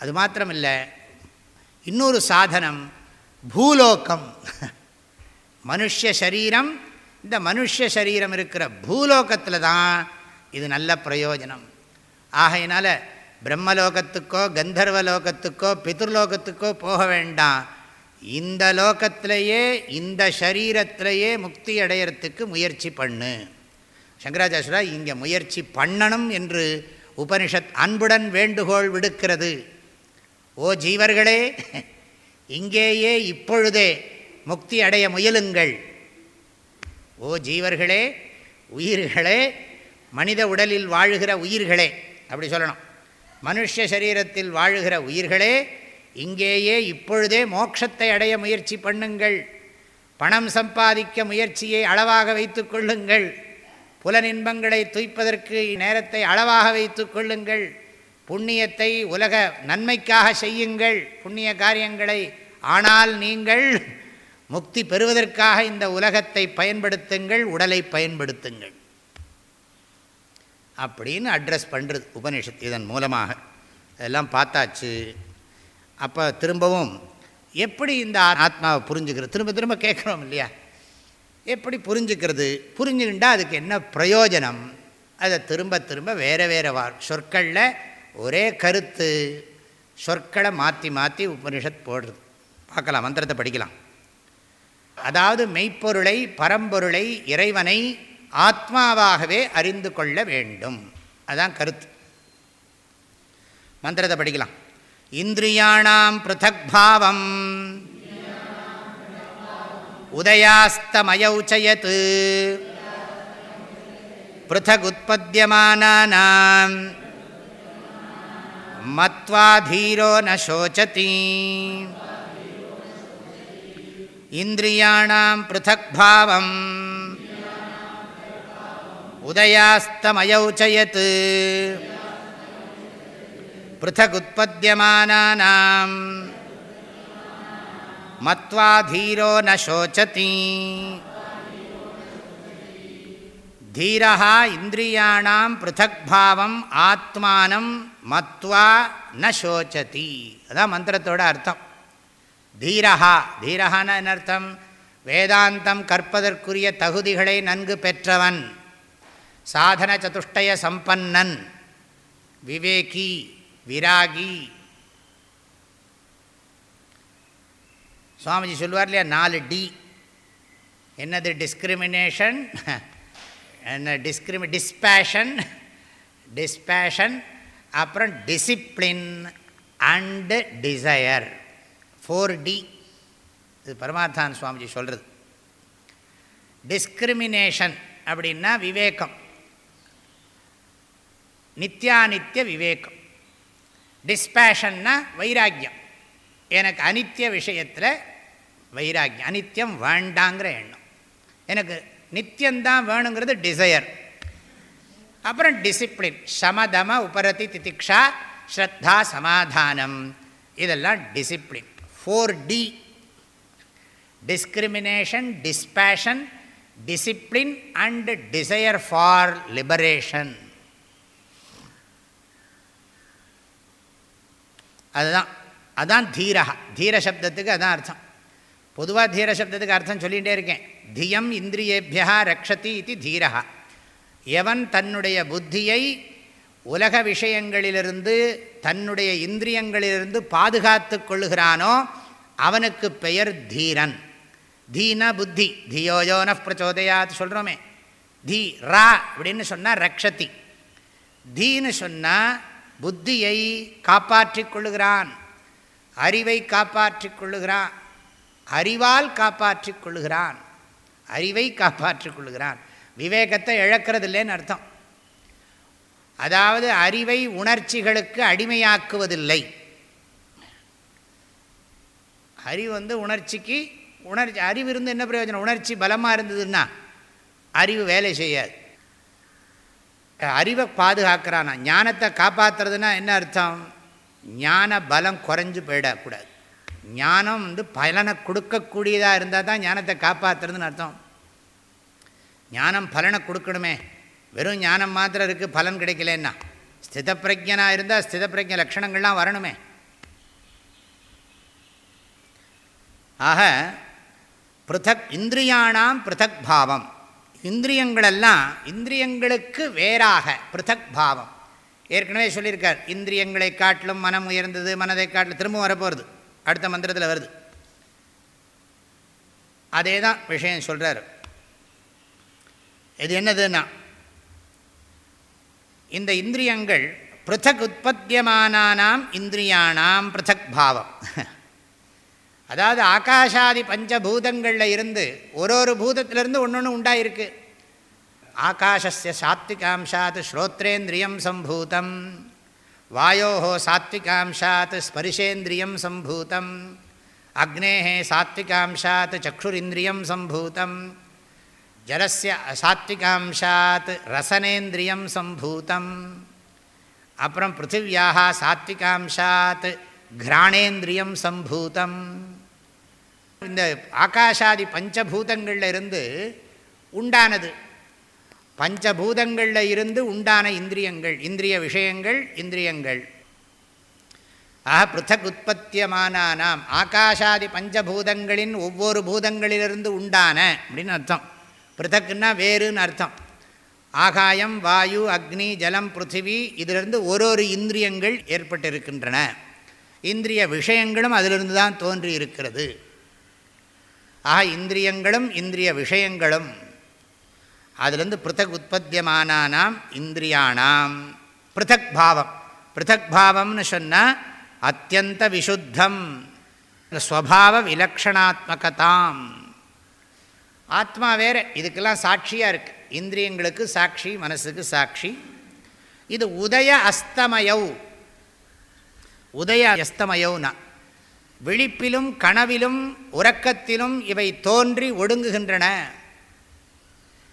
A: அது மாத்திரமில்லை இன்னொரு சாதனம் பூலோகம். மனுஷ சரீரம் இந்த மனுஷ சரீரம் இருக்கிற பூலோகத்தில் தான் இது நல்ல பிரயோஜனம். ஆகையினால பிரம்மலோகத்துக்கோ கந்தர்வ லோகத்துக்கோ பிதுர்லோகத்துக்கோ போக வேண்டாம். இந்த லோகத்திலேயே இந்த சரீரத்திலேயே முக்தி அடையிறதுக்கு முயற்சி பண்ணு. சங்கராச்சாரியரா இங்கே முயற்சி பண்ணணும் என்று உபனிஷத் அன்புடன் வேண்டுகோள் விடுக்கிறது. ஓ ஜீவர்களே இங்கேயே இப்பொழுதே முக்தி அடைய முயலுங்கள். ஓ ஜீவர்களே உயிர்களே மனித உடலில் வாழுகிற உயிர்களே அப்படி சொல்லணும். மனுஷ சரீரத்தில் வாழுகிற உயிர்களே இங்கேயே இப்பொழுதே மோட்சத்தை அடைய முயற்சி பண்ணுங்கள். பணம் சம்பாதிக்க முயற்சியை அளவாக வைத்து கொள்ளுங்கள். புலனின்பங்களை துய்ப்பதற்கு நேரத்தை அளவாக வைத்து கொள்ளுங்கள். புண்ணியத்தை உலக நன்மைக்காக செய்யுங்கள். புண்ணிய காரியங்களை ஆனால் நீங்கள் முக்தி பெறுவதற்காக இந்த உலகத்தை பயன்படுத்துங்கள் உடலை பயன்படுத்துங்கள். அப்படின்னு அட்ரஸ் பண்ணுறது உபனிஷத் இதன் மூலமாக. அதெல்லாம் பார்த்தாச்சு. அப்போ திரும்பவும் எப்படி இந்த ஆத்மாவை புரிஞ்சுக்கிறது? திரும்ப திரும்ப கேட்குறோம் இல்லையா? எப்படி புரிஞ்சுக்கிறது? புரிஞ்சுக்கிட்டால் அதுக்கு என்ன பிரயோஜனம்? அதை திரும்ப திரும்ப வேறு வேறு வா சொற்களில் ஒரே கருத்து சொற்களை மாற்றி மாற்றி உபனிஷத் போடுறது. பார்க்கலாம் மந்திரத்தை படிக்கலாம். அதாவது மெய்ப்பொருளை பரம்பொருளை இறைவனை ஆத்மாவாகவே அறிந்து கொள்ள வேண்டும். அதான் கருத்து. மந்திரத்தை படிக்கலாம். இந்திரியாணாம் பிருத்தக் பாவம். உதயாஸ்தமயௌச்சயத். பிருத்தகுத்பத்தியமானானாம் மத்வா தீரோ ந சோச்சதி இந்திரியாணாம் பிருத்தக் பாவம் உதயாஸ்தமயௌச்சயத் பிருத்தகுத்பத்தியமானானாம் மத்வா தீரோ ந சோச்சதி தீரா இந்திரியாணாம் பிருத்தக் பாவம் ஆத்மானம் மத்வா ந சோச்சதி அதான் மந்திரத்தோட அர்த்தம். தீரஹா தீரஹான என்ன அர்த்தம் வேதாந்தம் கற்பதற்குரிய தகுதிகளை நன்கு பெற்றவன். சாதன சதுஷ்டய சம்பன்னன். விவேகி விராகி சுவாமிஜி சொல்லுவார் இல்லையா நாலு டி. என்னது டிஸ்கிரிமினேஷன் என்ன டிஸ்கிரிமி டிஸ்பேஷன் டிஸ்பேஷன் அப்புறம் discipline and desire four D இது பரமார்த்தான் சுவாமிஜி சொல்கிறது டிஸ்கிரிமினேஷன் அப்படின்னா விவேகம். நித்தியானித்திய விவேகம். டிஸ்பேஷன்னா வைராக்கியம். எனக்கு அனித்திய விஷயத்தில் வைராக்கியம் அனித்தியம் வேண்டாங்கிற எண்ணம். எனக்கு நித்தியந்தான் வேணுங்கிறது டிசையர் அப்புறம் டிசிப்ளின் சமதம உபரதி திதிக்ஷா ஸ்ரத்தா சமாதானம். இதெல்லாம் discipline four D discrimination dispassion discipline and desire for liberation அதுதான் அதுதான் தீரகா தீர சப்தத்துக்கு அதான் அர்த்தம். பொதுவாக தீர சப்தத்துக்கு அர்த்தம் சொல்லிகிட்டே இருக்கேன். தியம் இந்திரியேபியா ரக்ஷதி இது தீரஹா. எவன் தன்னுடைய புத்தியை உலக விஷயங்களிலிருந்து தன்னுடைய இந்திரியங்களிலிருந்து பாதுகாத்து கொள்ளுகிறானோ அவனுக்கு பெயர் தீரன். தீன புத்தி தியோயோன பிரச்சோதயாத் சொல்கிறோமே தீ ரா அப்படின்னு சொன்னால் ரக்ஷதி. தீன்னு சொன்னால் புத்தியை காப்பாற்றிக் கொள்ளுகிறான். அறிவை காப்பாற்றிக் கொள்ளுகிறான். அறிவால் காப்பாற்றிக் கொள்கிறான். அறிவை காப்பாற்றிக் கொள்கிறான். விவேகத்தை இழக்கிறது இல்லைன்னு அர்த்தம். அதாவது அறிவை உணர்ச்சிகளுக்கு அடிமையாக்குவதில்லை. அறிவு வந்து உணர்ச்சிக்கு உணர்ச்சி அறிவு இருந்து என்ன பிரயோஜனம்? உணர்ச்சி பலமாக இருந்ததுன்னா அறிவு வேலை செய்யாது. அறிவை பாதுகாக்கிறானா? ஞானத்தை காப்பாற்றுறதுனா என்ன அர்த்தம்? ஞான பலம் குறைஞ்சு போயிடக்கூடாது. ஞானம் வந்து பலனை கொடுக்கக்கூடியதாக இருந்தால் தான் ஞானத்தை காப்பாற்றுறதுன்னு அர்த்தம். ஞானம் பலனை கொடுக்கணுமே. வெறும் ஞானம் மாத்திரம் இருக்குது பலன் கிடைக்கலன்னா. ஸ்தித பிரஜனாக இருந்தால் ஸ்தித பிரஜ லக்ஷணங்கள்லாம் வரணுமே. ஆக பிருத்தக் இந்திரியானாம் பிருத்தக் பாவம். இந்திரியங்களெல்லாம் இந்திரியங்களுக்கு வேறாக பிருத்தக் பாவம். ஏற்கனவே சொல்லியிருக்கார் இந்திரியங்களை காட்டிலும் மனம் உயர்ந்தது மனதை காட்டிலும் திரும்ப வரப்போகிறது அடுத்த மந்திரத்தில் வருது. அதே தான் விஷயம் சொல்கிறார் இது என்னதுன்னா இந்த இந்திரியங்கள் பிருத்தக் உற்பத்தியமானானாம் இந்திரியானாம் பிருத்தக் பாவம். அதாவது ஆகாஷாதி பஞ்சபூதங்களில் இருந்து ஒரு ஒரு பூதத்திலிருந்து ஒன்று ஒன்று உண்டாயிருக்கு. ஆகாஷஸ்ய சாத்விகாம்சாத் ஸ்ரோத்ரேந்திரியம் சம்பூதம். வாயோ சாத்விகாம்சாத் ஸ்பரிஷேந்திரியம் சம்பூதம் அக்னே சாத்விகாம்சாத் சக்ஷுரிந்திரியம் சம்பூதம் ஜலஸ்ய சாத்விகாம்சாத் ரசனேந்திரியம் சம்பூதம் அப்புறம் பிருத்திவியாக சாத்விகாம்சாத் கிராணேந்திரியம் சம்பூதம் இந்த ஆகாஷாதி பஞ்சபூதங்களில் இருந்து உண்டானது பஞ்சபூதங்களில் இருந்து உண்டான இந்திரியங்கள் இந்திரிய விஷயங்கள் இந்திரியங்கள். ஆக பிருத்தக் உற்பத்தியமானானாம். ஆகாஷாதி பஞ்சபூதங்களின் ஒவ்வொரு பூதங்களிலிருந்து உண்டான அப்படின்னு அர்த்தம். பிருத்தக்குன்னா வேறுன்னு அர்த்தம். ஆகாயம் வாயு அக்னி ஜலம் பிருத்திவி இதிலிருந்து ஒரு ஒரு இந்திரியங்கள் ஏற்பட்டிருக்கின்றன. இந்திரிய விஷயங்களும் அதிலிருந்து தான் தோன்றி இருக்கிறது ஆக இந்திரியங்களும் இந்திரிய விஷயங்களும். அதுலேருந்து பிருத்தக் உற்பத்தியமானானாம் இந்திரியானாம். பிருத்தக் பாவம். பிருத்தக் பாவம்னு சொன்னால் அத்தியந்த விசுத்தம். ஸ்வபாவ விலக்ஷணாத்மகதாம். ஆத்மா வேறு. இதுக்கெல்லாம் சாட்சியாக இருக்குது இந்திரியங்களுக்கு சாட்சி மனசுக்கு சாட்சி. இது உதய அஸ்தமயவு உதய அஸ்தமயவுனா விழிப்பிலும் கனவிலும் உறக்கத்திலும் இவை தோன்றி ஒடுங்குகின்றன.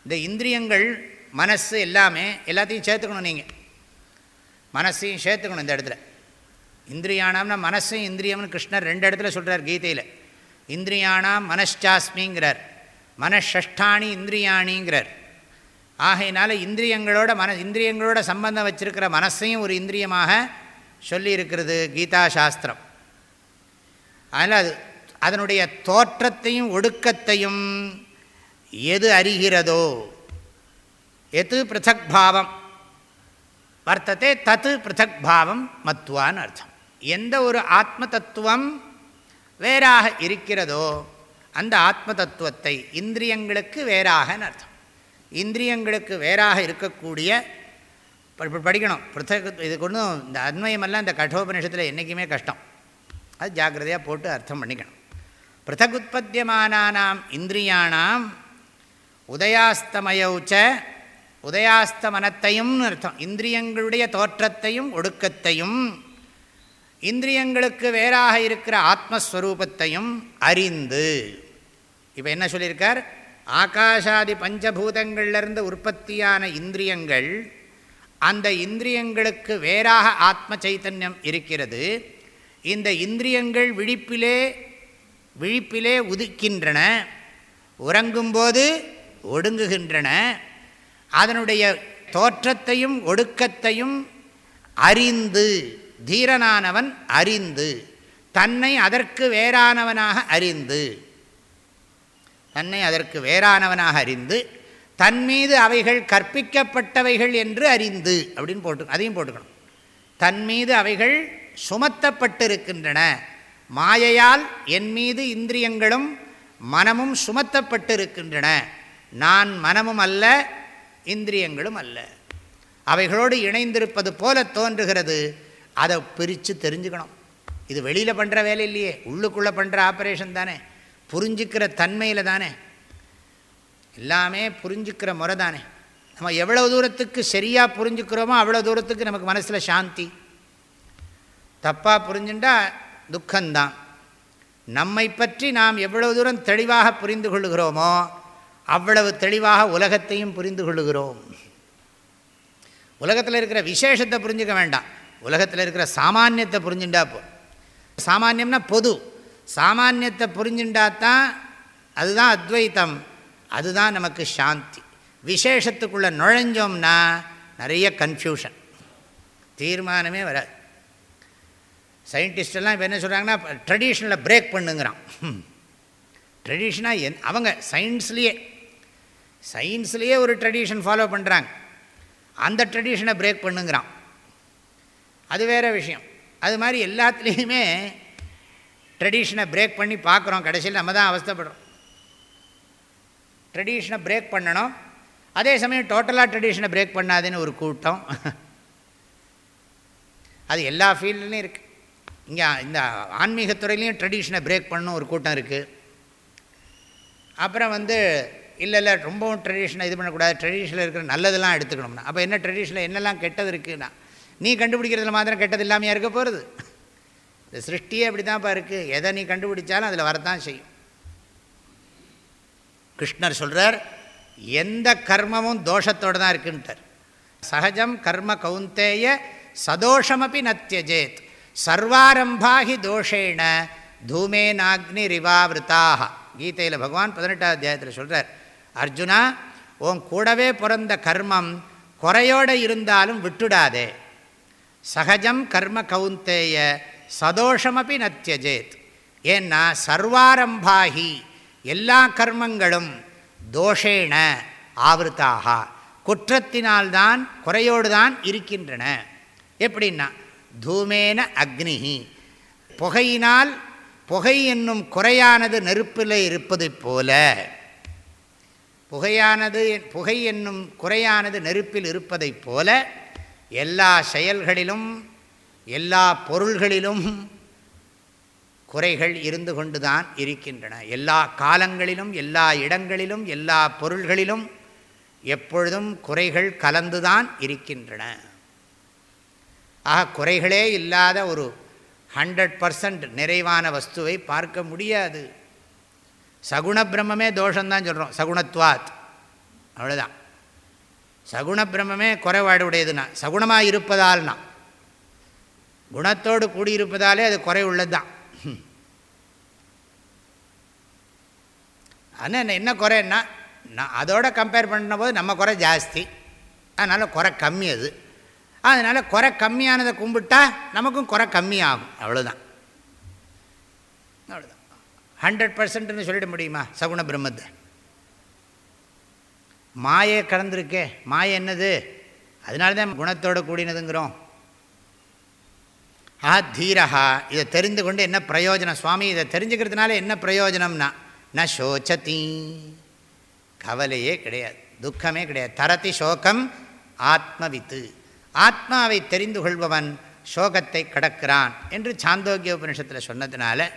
A: இந்த இந்திரியங்கள் மனசு எல்லாமே எல்லாத்தையும் சேர்த்துக்கணும் நீங்கள் மனசையும் சேர்த்துக்கணும் இந்த இடத்துல. இந்திரியானாம்னா மனசும் இந்திரியம்னு கிருஷ்ணர் ரெண்டு இடத்துல சொல்கிறார் கீதையில். இந்திரியானாம் மனஷ்சாஸ்மிங்கிறார் மனஷஷ்டானி இந்திரியாணிங்கிறார். ஆகையினால இந்திரியங்களோட மன இந்திரியங்களோட சம்பந்தம் வச்சிருக்கிற மனசையும் ஒரு இந்திரியமாக சொல்லியிருக்கிறது கீதா சாஸ்திரம் அதனால் அது அதனுடைய தோற்றத்தையும் ஒடுக்கத்தையும் எது அறிகிறதோ எது பிருத்தக் பாவம் வர்த்தத்தை தத்து பிருத்தக் பாவம் மத்துவான்னு அர்த்தம். எந்த ஒரு ஆத்ம தத்துவம் வேறாக இருக்கிறதோ அந்த ஆத்ம தத்துவத்தை இந்திரியங்களுக்கு வேறாகன்னு அர்த்தம். இந்திரியங்களுக்கு வேறாக இருக்கக்கூடிய படிக்கணும். பிருத்தக் இது ஒன்றும் இந்த அன்வயமெல்லாம் இந்த கட்டோபனிஷத்தில் என்றைக்குமே கஷ்டம். அது ஜாக்கிரதையாக போட்டு அர்த்தம் பண்ணிக்கணும். பிருத்தகுத்பத்தியமானாம் இந்திரியானாம் உதயாஸ்தமயவுச்ச உதயாஸ்தமனத்தையும் அர்த்தம். இந்திரியங்களுடைய தோற்றத்தையும் ஒடுக்கத்தையும் இந்திரியங்களுக்கு வேறாக இருக்கிற ஆத்மஸ்வரூபத்தையும் அறிந்து. இப்போ என்ன சொல்லியிருக்கார்? ஆகாஷாதி பஞ்சபூதங்கள்லேருந்து உற்பத்தியான இந்திரியங்கள் அந்த இந்திரியங்களுக்கு வேறாக ஆத்ம சைத்தன்யம் இருக்கிறது. இந்த இந்திரியங்கள் விழிப்பிலே விழிப்பிலே உதிக்கின்றன. உறங்கும்போது ஒடுங்குகின்றன. அதனுடைய தோற்றத்தையும் ஒடுக்கத்தையும் அறிந்து தீரனானவன் அறிந்து தன்னை அதற்கு வேறானவனாக அறிந்து தன்னை அதற்கு வேறானவனாக அறிந்து தன் மீது அவைகள் கற்பிக்கப்பட்டவைகள் என்று அறிந்து அப்படின்னு போட்டு அதையும் போட்டுக்கணும். தன் மீது அவைகள் சுமத்தப்பட்டிருக்கின்றன. மாயையால் என் மீது இந்திரியங்களும் மனமும் சுமத்தப்பட்டிருக்கின்றன. நான் மனமும் அல்ல இந்திரியங்களும் அல்ல. அவைகளோடு இணைந்திருப்பது போல தோன்றுகிறது. அதை பிரித்து தெரிஞ்சுக்கணும். இது வெளியில் பண்ணுற வேலை இல்லையே. உள்ளுக்குள்ளே பண்ணுற ஆப்ரேஷன் தானே. புரிஞ்சுக்கிற தன்மையில் தானே. எல்லாமே புரிஞ்சுக்கிற முறை தானே. நம்ம எவ்வளோ தூரத்துக்கு சரியாக புரிஞ்சுக்கிறோமோ அவ்வளோ தூரத்துக்கு நமக்கு மனசில் சாந்தி. தப்பாக புரிஞ்சுட்டா துக்கம்தான். நம்மை பற்றி நாம் எவ்வளோ தூரம் தெளிவாக புரிந்து கொள்கிறோமோ அவ்வளவு தெளிவாக உலகத்தையும் புரிந்து கொள்ளுகிறோம். உலகத்தில் இருக்கிற விசேஷத்தை புரிஞ்சுக்க வேண்டாம். உலகத்தில் இருக்கிற சாமானியத்தை புரிஞ்சுட்டா போ. சாமானியம்னா பொது. சாமானியத்தை புரிஞ்சுட்டா தான் அதுதான் அத்வைத்தம். அதுதான் நமக்கு சாந்தி. விசேஷத்துக்குள்ளே நுழைஞ்சோம்னா நிறைய கன்ஃபியூஷன் தீர்மானமே வராது. சயின்டிஸ்டெல்லாம் இப்போ என்ன சொல்கிறாங்கன்னா ட்ரெடிஷ்னலை பிரேக் பண்ணுங்கிறான். ட்ரெடிஷனாக என் அவங்க சயின்ஸ்லேயே சயின்ஸ்லேயே ஒரு ட்ரெடிஷன் ஃபாலோ பண்ணுறாங்க அந்த ட்ரெடிஷனை பிரேக் பண்ணுங்கிறான். அது வேறு விஷயம். அது மாதிரி எல்லாத்துலேயுமே ட்ரெடிஷனை பிரேக் பண்ணி பார்க்குறோம். கடைசியில் நம்ம தான் அவஸ்தப்படுறோம். ட்ரெடிஷனை பிரேக் பண்ணணும். அதே சமயம் டோட்டலாக ட்ரெடிஷனை பிரேக் பண்ணாதுன்னு ஒரு கூட்டம். அது எல்லா ஃபீல்ட்லேயும் இருக்குது இங்கே இந்த ஆன்மீகத்துறையிலையும் ட்ரெடிஷனை பிரேக் பண்ணணும் ஒரு கூட்டம் இருக்குது அப்புறம் வந்து இல்லை இல்லை ரொம்பவும் ட்ரெடிஷனை இது பண்ணக்கூடாது. ட்ரெடிஷனில் இருக்கிற நல்லதெல்லாம் எடுத்துக்கணும்னா. அப்போ என்ன ட்ரெடிஷனில் என்னெல்லாம் கெட்டது இருக்குன்னா நீ கண்டுபிடிக்கிறதுல மாத்திரம் கெட்டது இல்லாமையாக இருக்க போகிறது இந்த சிருஷ்டியே அப்படி தான்ப்பா இருக்குது எதை நீ கண்டுபிடிச்சாலும் அதில் வரத்தான் செய்யும். கிருஷ்ணர் சொல்கிறார் எந்த கர்மமும் தோஷத்தோடு தான் இருக்குன்ட்டார். சகஜம் கர்ம கவுந்தேய சதோஷமபி நத்தியஜேத் சர்வாரம்பாகி தோஷேண தூமேனாக்னி ரிவாவிருத்தாக கீதையில் பகவான் பதினெட்டாம் அத்தியாயத்தில் சொல்கிறார் அர்ஜுனா உன் கூடவே பிறந்த கர்மம் குறையோடு இருந்தாலும் விட்டுடாதே. சகஜம் கர்ம கவுந்தேய சதோஷமபி நத்தியஜேத் ஏன்னா சர்வாரம்பாகி எல்லா கர்மங்களும் தோஷேன ஆவருத்தாக. குற்றத்தினால்தான் குறையோடு தான் இருக்கின்றன. எப்படின்னா தூமேன அக்னிஹி. புகையினால் புகை என்னும் குறையானது நெருப்பில் இருப்பது போல புகையானது புகை என்னும் குறையானது நெருப்பில் இருப்பதைப் போல எல்லா செயல்களிலும் எல்லா பொருள்களிலும் குறைகள் இருந்து கொண்டுதான் இருக்கின்றன. எல்லா காலங்களிலும் எல்லா இடங்களிலும் எல்லா பொருள்களிலும் எப்பொழுதும் குறைகள் கலந்துதான் இருக்கின்றன. ஆக குறைகளே இல்லாத ஒரு ஹண்ட்ரட் பர்சன்ட் நிறைவான வஸ்துவை பார்க்க முடியாது. சகுண பிரம்மமே தோஷந்தான் சொல்கிறோம் சகுணத்வாத். அவ்வளோதான் சகுண பிரம்மே குறைபாடு உடையதுன்னா சகுணமாக இருப்பதால்னா குணத்தோடு கூடியிருப்பதாலே அது குறை உள்ளது தான் ஆனால் என்ன குறைன்னா நான் அதோட கம்பேர் பண்ணும்போது நம்ம குறை ஜாஸ்தி. அதனால் குறை கம்மி அது. அதனால் குறை கம்மியானதை கும்பிட்டா நமக்கும் குறை கம்மியாகும். அவ்வளோதான் ஹண்ட்ரட் பர்சன்ட்னு சொல்லிட முடியுமா? சகுண பிரம்மத்தை. மாயை கலந்துருக்கே. மாய என்னது? அதனால தான் குணத்தோடு கூடினதுங்கிறோம். ஆ தீரஹா. இதை தெரிந்து கொண்டு என்ன பிரயோஜனம்? சுவாமி இதை தெரிஞ்சுக்கிறதுனால என்ன பிரயோஜனம்னா ந சோச்சதி. கவலையே கிடையாது. துக்கமே கிடையாது. தரதி சோகம் ஆத்மவித்து. ஆத்மாவை தெரிந்து கொள்பவன் சோகத்தை கடக்கிறான் என்று சாந்தோக்கிய உபனிஷத்தில் சொன்னதுனால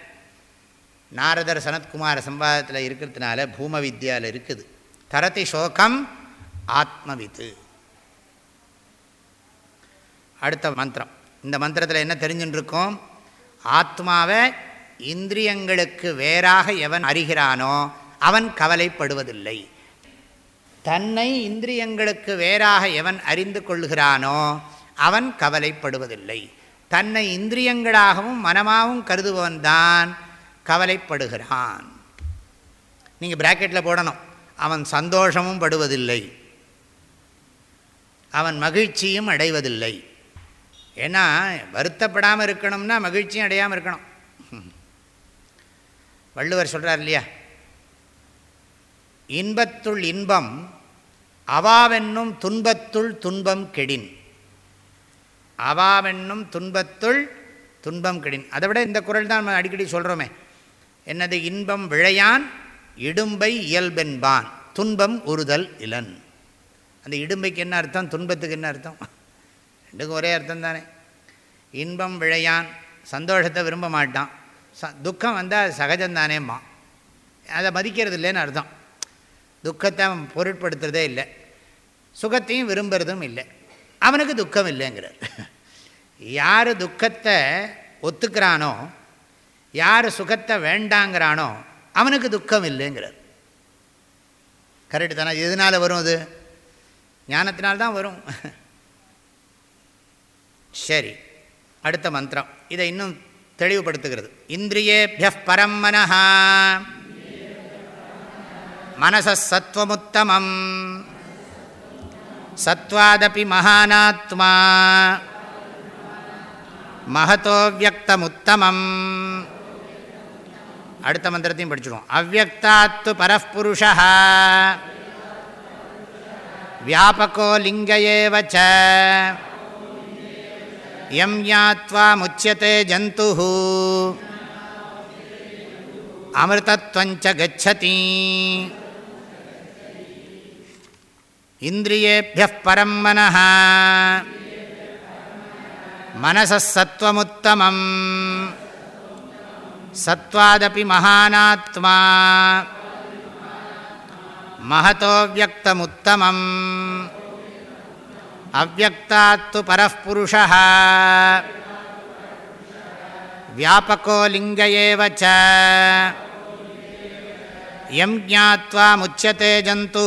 A: நாரதர் சனத்குமார சம்பாதத்தில் இருக்கிறதுனால பூம வித்யாவில் இருக்குது. தரதி சோகம் ஆத்மவித்து. அடுத்த மந்திரம். இந்த மந்திரத்தில் என்ன தெரிஞ்சுட்டுருக்கோம் ஆத்மாவை இந்திரியங்களுக்கு வேறாக எவன் அறிகிறானோ அவன் கவலைப்படுவதில்லை. தன்னை இந்திரியங்களுக்கு வேறாக எவன் அறிந்து கொள்கிறானோ அவன் கவலைப்படுவதில்லை. தன்னை இந்திரியங்களாகவும் மனமாகவும் கருதுபவன்தான் கவலைப்படுகிறான். நீங்கள் ப்ராக்கெட்டில் போடணும். அவன் சந்தோஷமும் படுவதில்லை. அவன் மகிழ்ச்சியும் அடைவதில்லை. ஏன்னா வருத்தப்படாமல் இருக்கணும்னா மகிழ்ச்சியும் அடையாமல் இருக்கணும். வள்ளுவர் சொல்கிறார் இல்லையா? இன்பத்துள் இன்பம் அவாவென்னும் துன்பத்துள் துன்பம் கெடின். அவாவென்னும் துன்பத்துள் துன்பம் கெடின். அதை விட இந்த குரல் தான் நம்ம அடிக்கடி சொல்கிறோமே என்னது இன்பம் விழையான் இடும்பை இயல்பென்பான் துன்பம் உறுதல் இலன். அந்த இடும்பைக்கு என்ன அர்த்தம் துன்பத்துக்கு என்ன அர்த்தம்? ரெண்டுக்கும் ஒரே அர்த்தம் தானே இன்பம் விழையான் சந்தோஷத்தை விரும்ப மாட்டான். ச துக்கம் வந்தால் அது சகஜந்தானேம்மா அதை மதிக்கிறது இல்லைன்னு அர்த்தம். துக்கத்தை அவன் பொருட்படுத்துறதே இல்லை. சுகத்தையும் விரும்புகிறதும் இல்லை. அவனுக்கு துக்கம் இல்லைங்கிறார் யார் துக்கத்தை ஒத்துக்கிறானோ யார் சுகத்தை வேண்டாங்கிறானோ அவனுக்கு துக்கம் இல்லைங்கிறார். கரெக்டு தானே? எதனால் வரும் அது? ஞானத்தினால்தான் வரும். சரி. அடுத்த மந்திரம். இதை இன்னும் தெளிவுபடுத்துகிறது. இந்திரியேபிய பரம் மனஹா. மனசத்வமுத்தமம் சத்வாதபி மகானாத்மா. மகதோ வியக்தமுத்தமம். அடுத்த மந்திரத்தையும் படிச்சுடுவோம். அவ்வக்தாத்து பரப்புருஷா வியாபகோ லிங்கயேவச்ச எம் யாத்வா முச்சியத்தை ஜந்து அமிர்தத்வஞ்ச கச்சதி. இந்திரியேபிய பரம் மன மனசத்வமுத்தமம் சத்வாதபி மகானாத்மா. மகதோ வியக்தமுத்தமம் அவ்வக்தாத்து பரப்புருஷ வியாபகோ லிங்கயேவச்ச எம் ஜாத்வா முச்சதே ஜந்து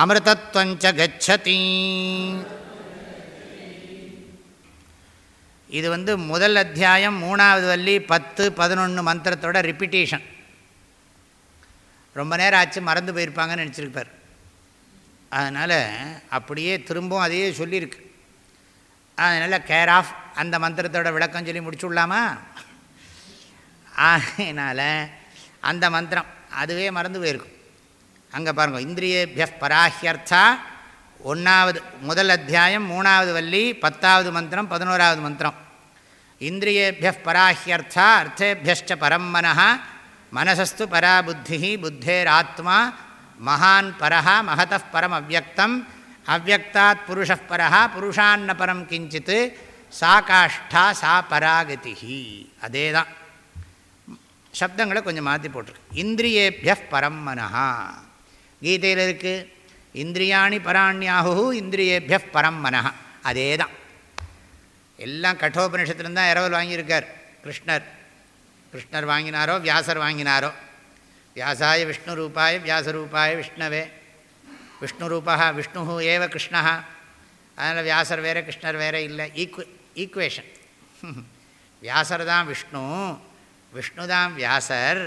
A: அமிர்தத்வஞ்ச கச்சதி. இது வந்து முதல் அத்தியாயம் மூணாவது வள்ளி பத்து பதினொன்று மந்திரத்தோட ரிப்பிட்டேஷன் ரொம்ப நேரம் ஆச்சு மறந்து போயிருப்பாங்கன்னு நினச்சிருப்பார். அதனால் அப்படியே திரும்பவும் அதையே சொல்லியிருக்கு. அதனால் கேர் ஆஃப் அந்த மந்திரத்தோட விளக்கம் சொல்லி முடிச்சுடலாமா அதனால் அந்த மந்திரம் அதுவே மறந்து போயிருக்கும். அங்கே பாருங்கள் இந்திரியேபிய பராஹியர்த்தா ஒன்றாவது முதல் அத்தியாயம் மூணாவது வள்ளி பத்தாவது மந்திரம் பதினோராவது மந்திரம். இந்திரியேபிய பராஹியர்த்தா அர்த்தேபியஷ்ட பரம் மனஹா மனசஸ்து பரா புத்தி புத்தேராத்மா மகான் பரஹா மகத பரம் அவ்வக்தம் அவ்வக்தாத் புருஷ பரஹ புருஷான்ன பரம் கிஞ்சித் சா காஷ்டா சா பராகதி அதே தான் சப்தங்களை கொஞ்சம் மாற்றி போட்டிருக்கு. இந்திரியேபிய பரம் மனஹா கீதையில் இருக்குது இந்திரியாணி பராணியாகு இந்திரியேபிய பரம் மனஹா. அதே தான் எல்லாம் கட்டோபனிஷத்துலேருந்து தான் இரவல் வாங்கியிருக்கார் கிருஷ்ணர். கிருஷ்ணர் வாங்கினாரோ வியாசர் வாங்கினாரோ. வியாசாய விஷ்ணு ரூபாய வியாசரூபாய விஷ்ணவே. விஷ்ணு ரூபா விஷ்ணு ஏவ கிருஷ்ணா அதனால் வியாசர் வேறு கிருஷ்ணர் வேறு இல்லை. ஈக்கு ஈக்குவேஷன் வியாசர் தான் விஷ்ணு. விஷ்ணு தான் வியாசர்.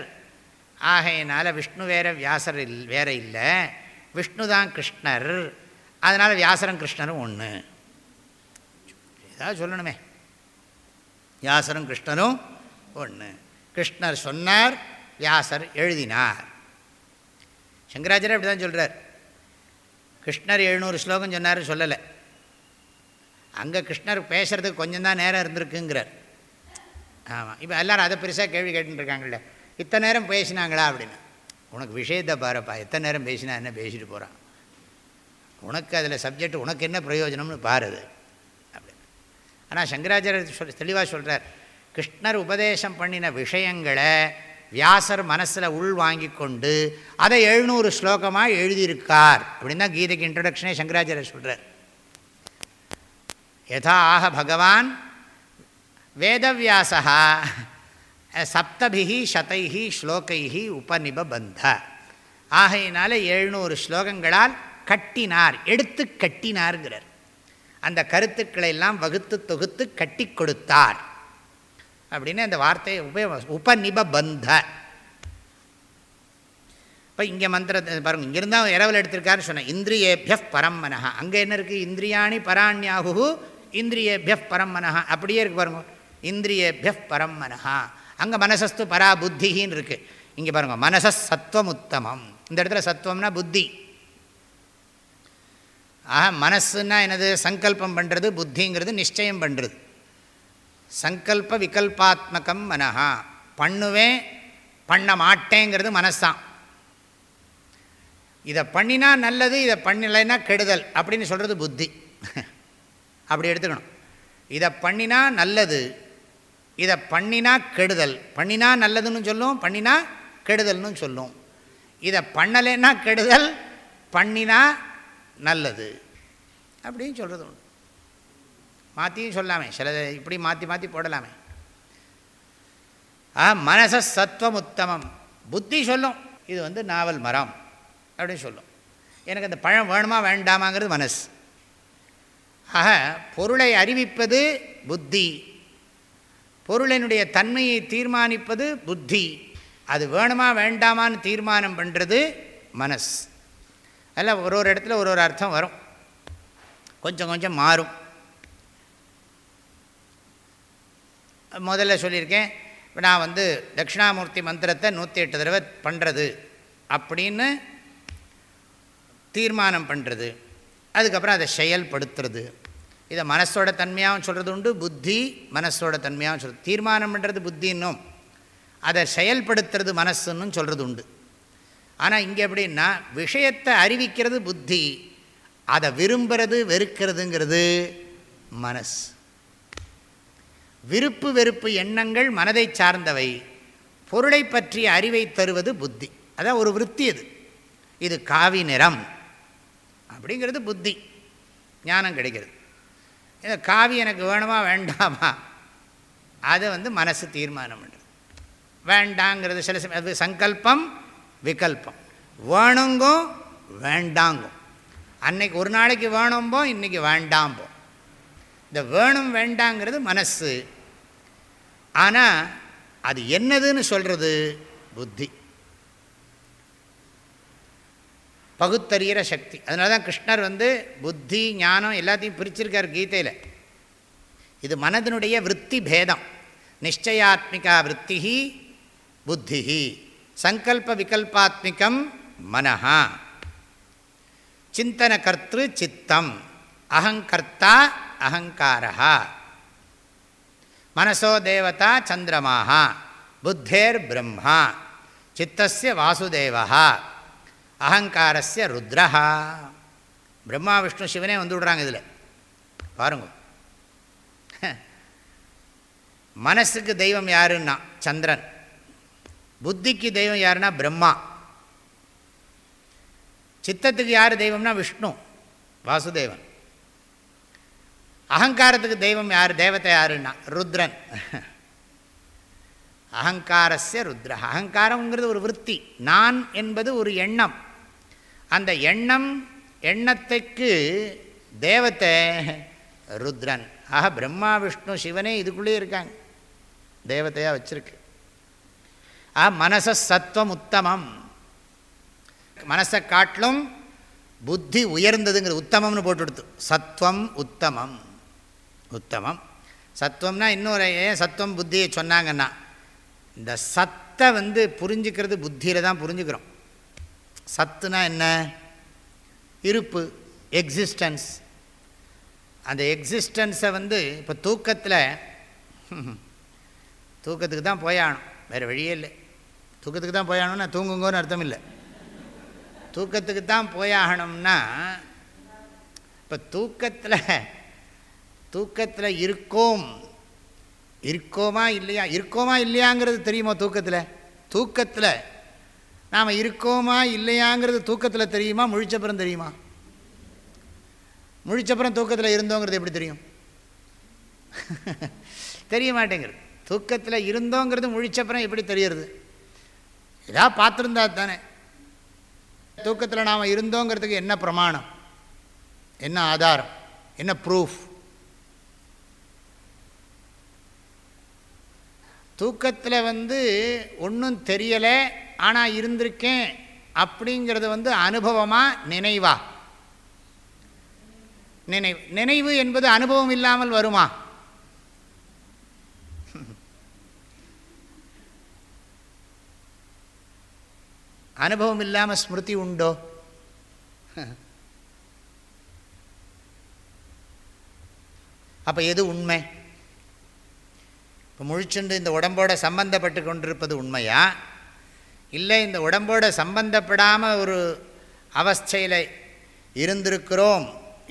A: ஆகையினால் விஷ்ணு வேறு வியாசர் இல் வேறு இல்லை. விஷ்ணு தான் கிருஷ்ணர். அதனால் வியாசரும் கிருஷ்ணரும் ஒன்று ஏதாவது சொல்லணுமே. வியாசரும் கிருஷ்ணரும் ஒன்று கிருஷ்ணர் சொன்னார் வியாசர் எழுதினார். சங்கராச்சாரியர் அப்படி தான் சொல்கிறார் கிருஷ்ணர் எழுநூறு ஸ்லோகம் சொன்னார் சொல்லலை. அங்கே கிருஷ்ணர் பேசுகிறதுக்கு கொஞ்சம் தான் நேரம் இருந்திருக்குங்கிறார். ஆமாம் இப்போ எல்லோரும் அதை பெருசாக கேள்வி கேட்டுருக்காங்கல்ல இத்தனை நேரம் பேசினாங்களா அப்படின்னு. உனக்கு விஷயத்தை பாருப்பா எத்தனை நேரம் பேசினா என்ன பேசிட்டு போகிறான் உனக்கு அதில் சப்ஜெக்ட் உனக்கு என்ன பிரயோஜனம்னு பாருது அப்படின்னு ஆனால் சங்கராச்சாரியர் சொல் தெளிவாக சொல்கிறார் கிருஷ்ணர் உபதேசம் பண்ணின விஷயங்களை வியாசர் மனசில் உள் வாங்கி கொண்டு அதை எழுநூறு ஸ்லோகமாக எழுதியிருக்கார் அப்படின்னு தான் கீதைக்கு இன்ட்ரடக்ஷனே சங்கராச்சாரியர் சொல்கிறார் யதா ஆக பகவான் வேதவியாசா சப்தபிகி சதைஹி ஸ்லோகைஹி உபநிபந்த ஆகையினால எழுநூறு ஸ்லோகங்களால் கட்டினார் எடுத்து கட்டினார்கிறார் அந்த கருத்துக்களை எல்லாம் வகுத்து தொகுத்து கட்டி கொடுத்தார். அப்படின்னு அந்த வார்த்தையை உப உபநிபந்த இப்போ இங்கே மந்திரத்தை பாருங்க இங்கிருந்தா இரவல் எடுத்திருக்காருன்னு சொன்னேன். இந்திரியேபிய பரம் மனஹா. அங்கே என்ன இருக்குது இந்திரியாணி பராண்யாகு இந்திரியேபிய பரம் மனஹா. அப்படியே இருக்கு பாருங்க. இந்திரியேபிய பரம் மனஹா. அங்கே மனசஸ்து பரா புத்திகின்னு இருக்குது இங்கே பாருங்க மனசஸ் சத்துவம் உத்தமம் இந்த இடத்துல சத்துவம்னா புத்தி. ஆஹா மனசுன்னா என்னது? சங்கல்பம் பண்ணுறது புத்திங்கிறது நிச்சயம் பண்ணுறது சங்கல்ப விகல்பாத்மகம் மனஹா. பண்ணுவேன் பண்ண மாட்டேங்கிறது மனசான் இதை பண்ணினா நல்லது இதை பண்ணலைன்னா கெடுதல் அப்படின்னு சொல்கிறது புத்தி. அப்படி எடுத்துக்கணும். இதை பண்ணினா நல்லது இதை பண்ணினா கெடுதல். பண்ணினா நல்லதுன்னு சொல்லும் பண்ணினா கெடுதல்னு சொல்லும். இதை பண்ணலைன்னா கெடுதல் பண்ணினா நல்லது. அப்படின்னு சொல்கிறது உண்டு. மாற்றியும் சொல்லாமே. சில இப்படி மாற்றி மாற்றி போடலாமே. ஆ மனச சத்துவம் உத்தமம். புத்தி சொல்லும். இது வந்து நாவல் மரம் அப்படின்னு சொல்லும். எனக்கு அந்த பழம் வேணுமா வேண்டாமாங்கிறது மனசு. ஆக பொருளை அறிவிப்பது புத்தி. பொருளினுடைய தன்மையை தீர்மானிப்பது புத்தி. அது வேணுமா வேண்டாமான்னு தீர்மானம் பண்ணுறது மனஸ் அதில் ஒரு ஒரு இடத்துல ஒரு ஒரு அர்த்தம் வரும். கொஞ்சம் கொஞ்சம் மாறும். முதல்ல சொல்லியிருக்கேன் இப்போ நான் வந்து தட்சிணாமூர்த்தி மந்திரத்தை நூற்றி எட்டு தடவை பண்ணுறது அப்படின்னு தீர்மானம் பண்ணுறது அதுக்கப்புறம் அதை செயல்படுத்துறது. இதை மனசோட தன்மையாகவும் சொல்கிறது உண்டு புத்தி மனசோட தன்மையாகவும் சொல்கிறது தீர்மானம் பண்ணுறது புத்தின்னும் அதை செயல்படுத்துறது மனசுன்னு சொல்கிறது உண்டு ஆனால் இங்கே எப்படின்னா விஷயத்தை அறிவிக்கிறது புத்தி அதை விரும்புறது வெறுக்கிறதுங்கிறது மனசு. விருப்பு வெறுப்பு எண்ணங்கள் மனதை சார்ந்தவை. பொருளை பற்றிய அறிவை தருவது புத்தி. அதான் ஒரு விற்பி அது இது காவி நிறம். அப்படிங்கிறது புத்தி. ஞானம் கிடைக்கிறது. இந்த காவி எனக்கு வேணுமா வேண்டாமா? அதை வந்து மனசு தீர்மானம் பண்ணுறது வேண்டாங்கிறது சில சமயம் அது சங்கல்பம் விகல்பம். வேணுங்கும் வேண்டாங்கும் அன்னைக்கு ஒரு நாளைக்கு வேணும்போ இன்றைக்கி வேண்டாம்போ. இந்த வேணும் வேண்டாங்கிறது மனசு. ஆனால் அது என்னதுன்னு சொல்கிறது புத்தி. பகுத்தறிகிற சக்தி. அதனால தான் கிருஷ்ணர் வந்து புத்தி ஞானம் எல்லாத்தையும் பிரிச்சிருக்கார் கீதையில். இது மனதினுடைய விற்பி பேதம். நிச்சயாத்மிகா விற்த்திஹி புத்தி சங்கல்ப விகல்பாத்மிகம் மனஹா. சிந்தன கர்த்திரு சித்தம். அகங்கர்த்தா அகங்காரா மனசோ தேவதா சந்திரமாக புத்தேர் பிரம்மா சித்தசிய வாசுதேவா அகங்காரஸ்ய ருத்ரஹா. பிரம்மா விஷ்ணு சிவனே வந்து விடுறாங்க இதில். பாருங்க. மனசுக்கு தெய்வம் யாருன்னா சந்திரன். புத்திக்கு தெய்வம் யாருன்னா பிரம்மா. சித்தத்துக்கு யார் தெய்வம்னா விஷ்ணு வாசுதேவன். அகங்காரத்துக்கு தெய்வம் யார் தேவத்தை யாருன்னா ருத்ரன். அகங்காரஸ்ய ருத்ர அகங்காரங்கிறது ஒரு விற்பி. நான் என்பது ஒரு எண்ணம். அந்த எண்ணம் எண்ணத்துக்கு தேவத்தை ருத்ரன். ஆக பிரம்மா விஷ்ணு சிவனே இதுக்குள்ளேயே இருக்காங்க. தேவத்தையாக வச்சிருக்கு. ஆ மனச சத்துவம் உத்தமம். மனசை காட்டிலும் புத்தி உயர்ந்ததுங்கிறது உத்தமம்னு போட்டு கொடுத்து சத்வம் உத்தமம். உத்தமம். சத்துவம்னா இன்னொரு ஏன் சத்துவம் புத்தியை சொன்னாங்கன்னா இந்த சத்தை வந்து புரிஞ்சுக்கிறது புத்தியில் தான் புரிஞ்சுக்கிறோம். சத்துனா என்ன? இருப்பு எக்ஸிஸ்டன்ஸ் அந்த எக்ஸிஸ்டன்ஸை வந்து இப்போ தூக்கத்தில் தூக்கத்துக்கு தான் போயாகணும். வேறு வழியே இல்லை. தூக்கத்துக்கு தான் போயாகணும்னா தூங்குங்கன்னு அர்த்தம் இல்லை. தூக்கத்துக்கு தான் போயாகணும்னா இப்போ தூக்கத்தில் தூக்கத்தில் இருக்கோம். இருக்கோமா இல்லையா? இருக்கோமா இல்லையாங்கிறது தெரியுமா தூக்கத்தில்? தூக்கத்தில் நாம் இருக்கோமா இல்லையாங்கிறது தூக்கத்தில் தெரியுமா? முழிச்சப்புறம் தெரியுமா? முழிச்சப்புறம் தூக்கத்தில் இருந்தோங்கிறது எப்படி தெரியும்? தெரிய மாட்டேங்கிறது தூக்கத்தில் இருந்தோங்கிறது முழிச்சப்புறம் எப்படி தெரியறது? ஏதாவது பார்த்துருந்தா தானே. தூக்கத்தில் நாம் இருந்தோங்கிறதுக்கு என்ன பிரமாணம்? என்ன ஆதாரம்? என்ன ப்ரூஃப் தூக்கத்தில் வந்து ஒன்றும் தெரியலை ஆனால் இருந்திருக்கேன் அப்படிங்கிறது வந்து அனுபவமாக நினைவா? நினைவு. நினைவு என்பது அனுபவம் இல்லாமல் வருமா? அனுபவம் இல்லாமல் ஸ்மிருதி உண்டோ? அப்போ எது உண்மை? இப்போ முழிச்சுண்டு இந்த உடம்போட சம்பந்தப்பட்டு கொண்டிருப்பது உண்மையா? இல்லை இந்த உடம்போட சம்பந்தப்படாமல் ஒரு அவஸ்தையில் இருந்திருக்கிறோம்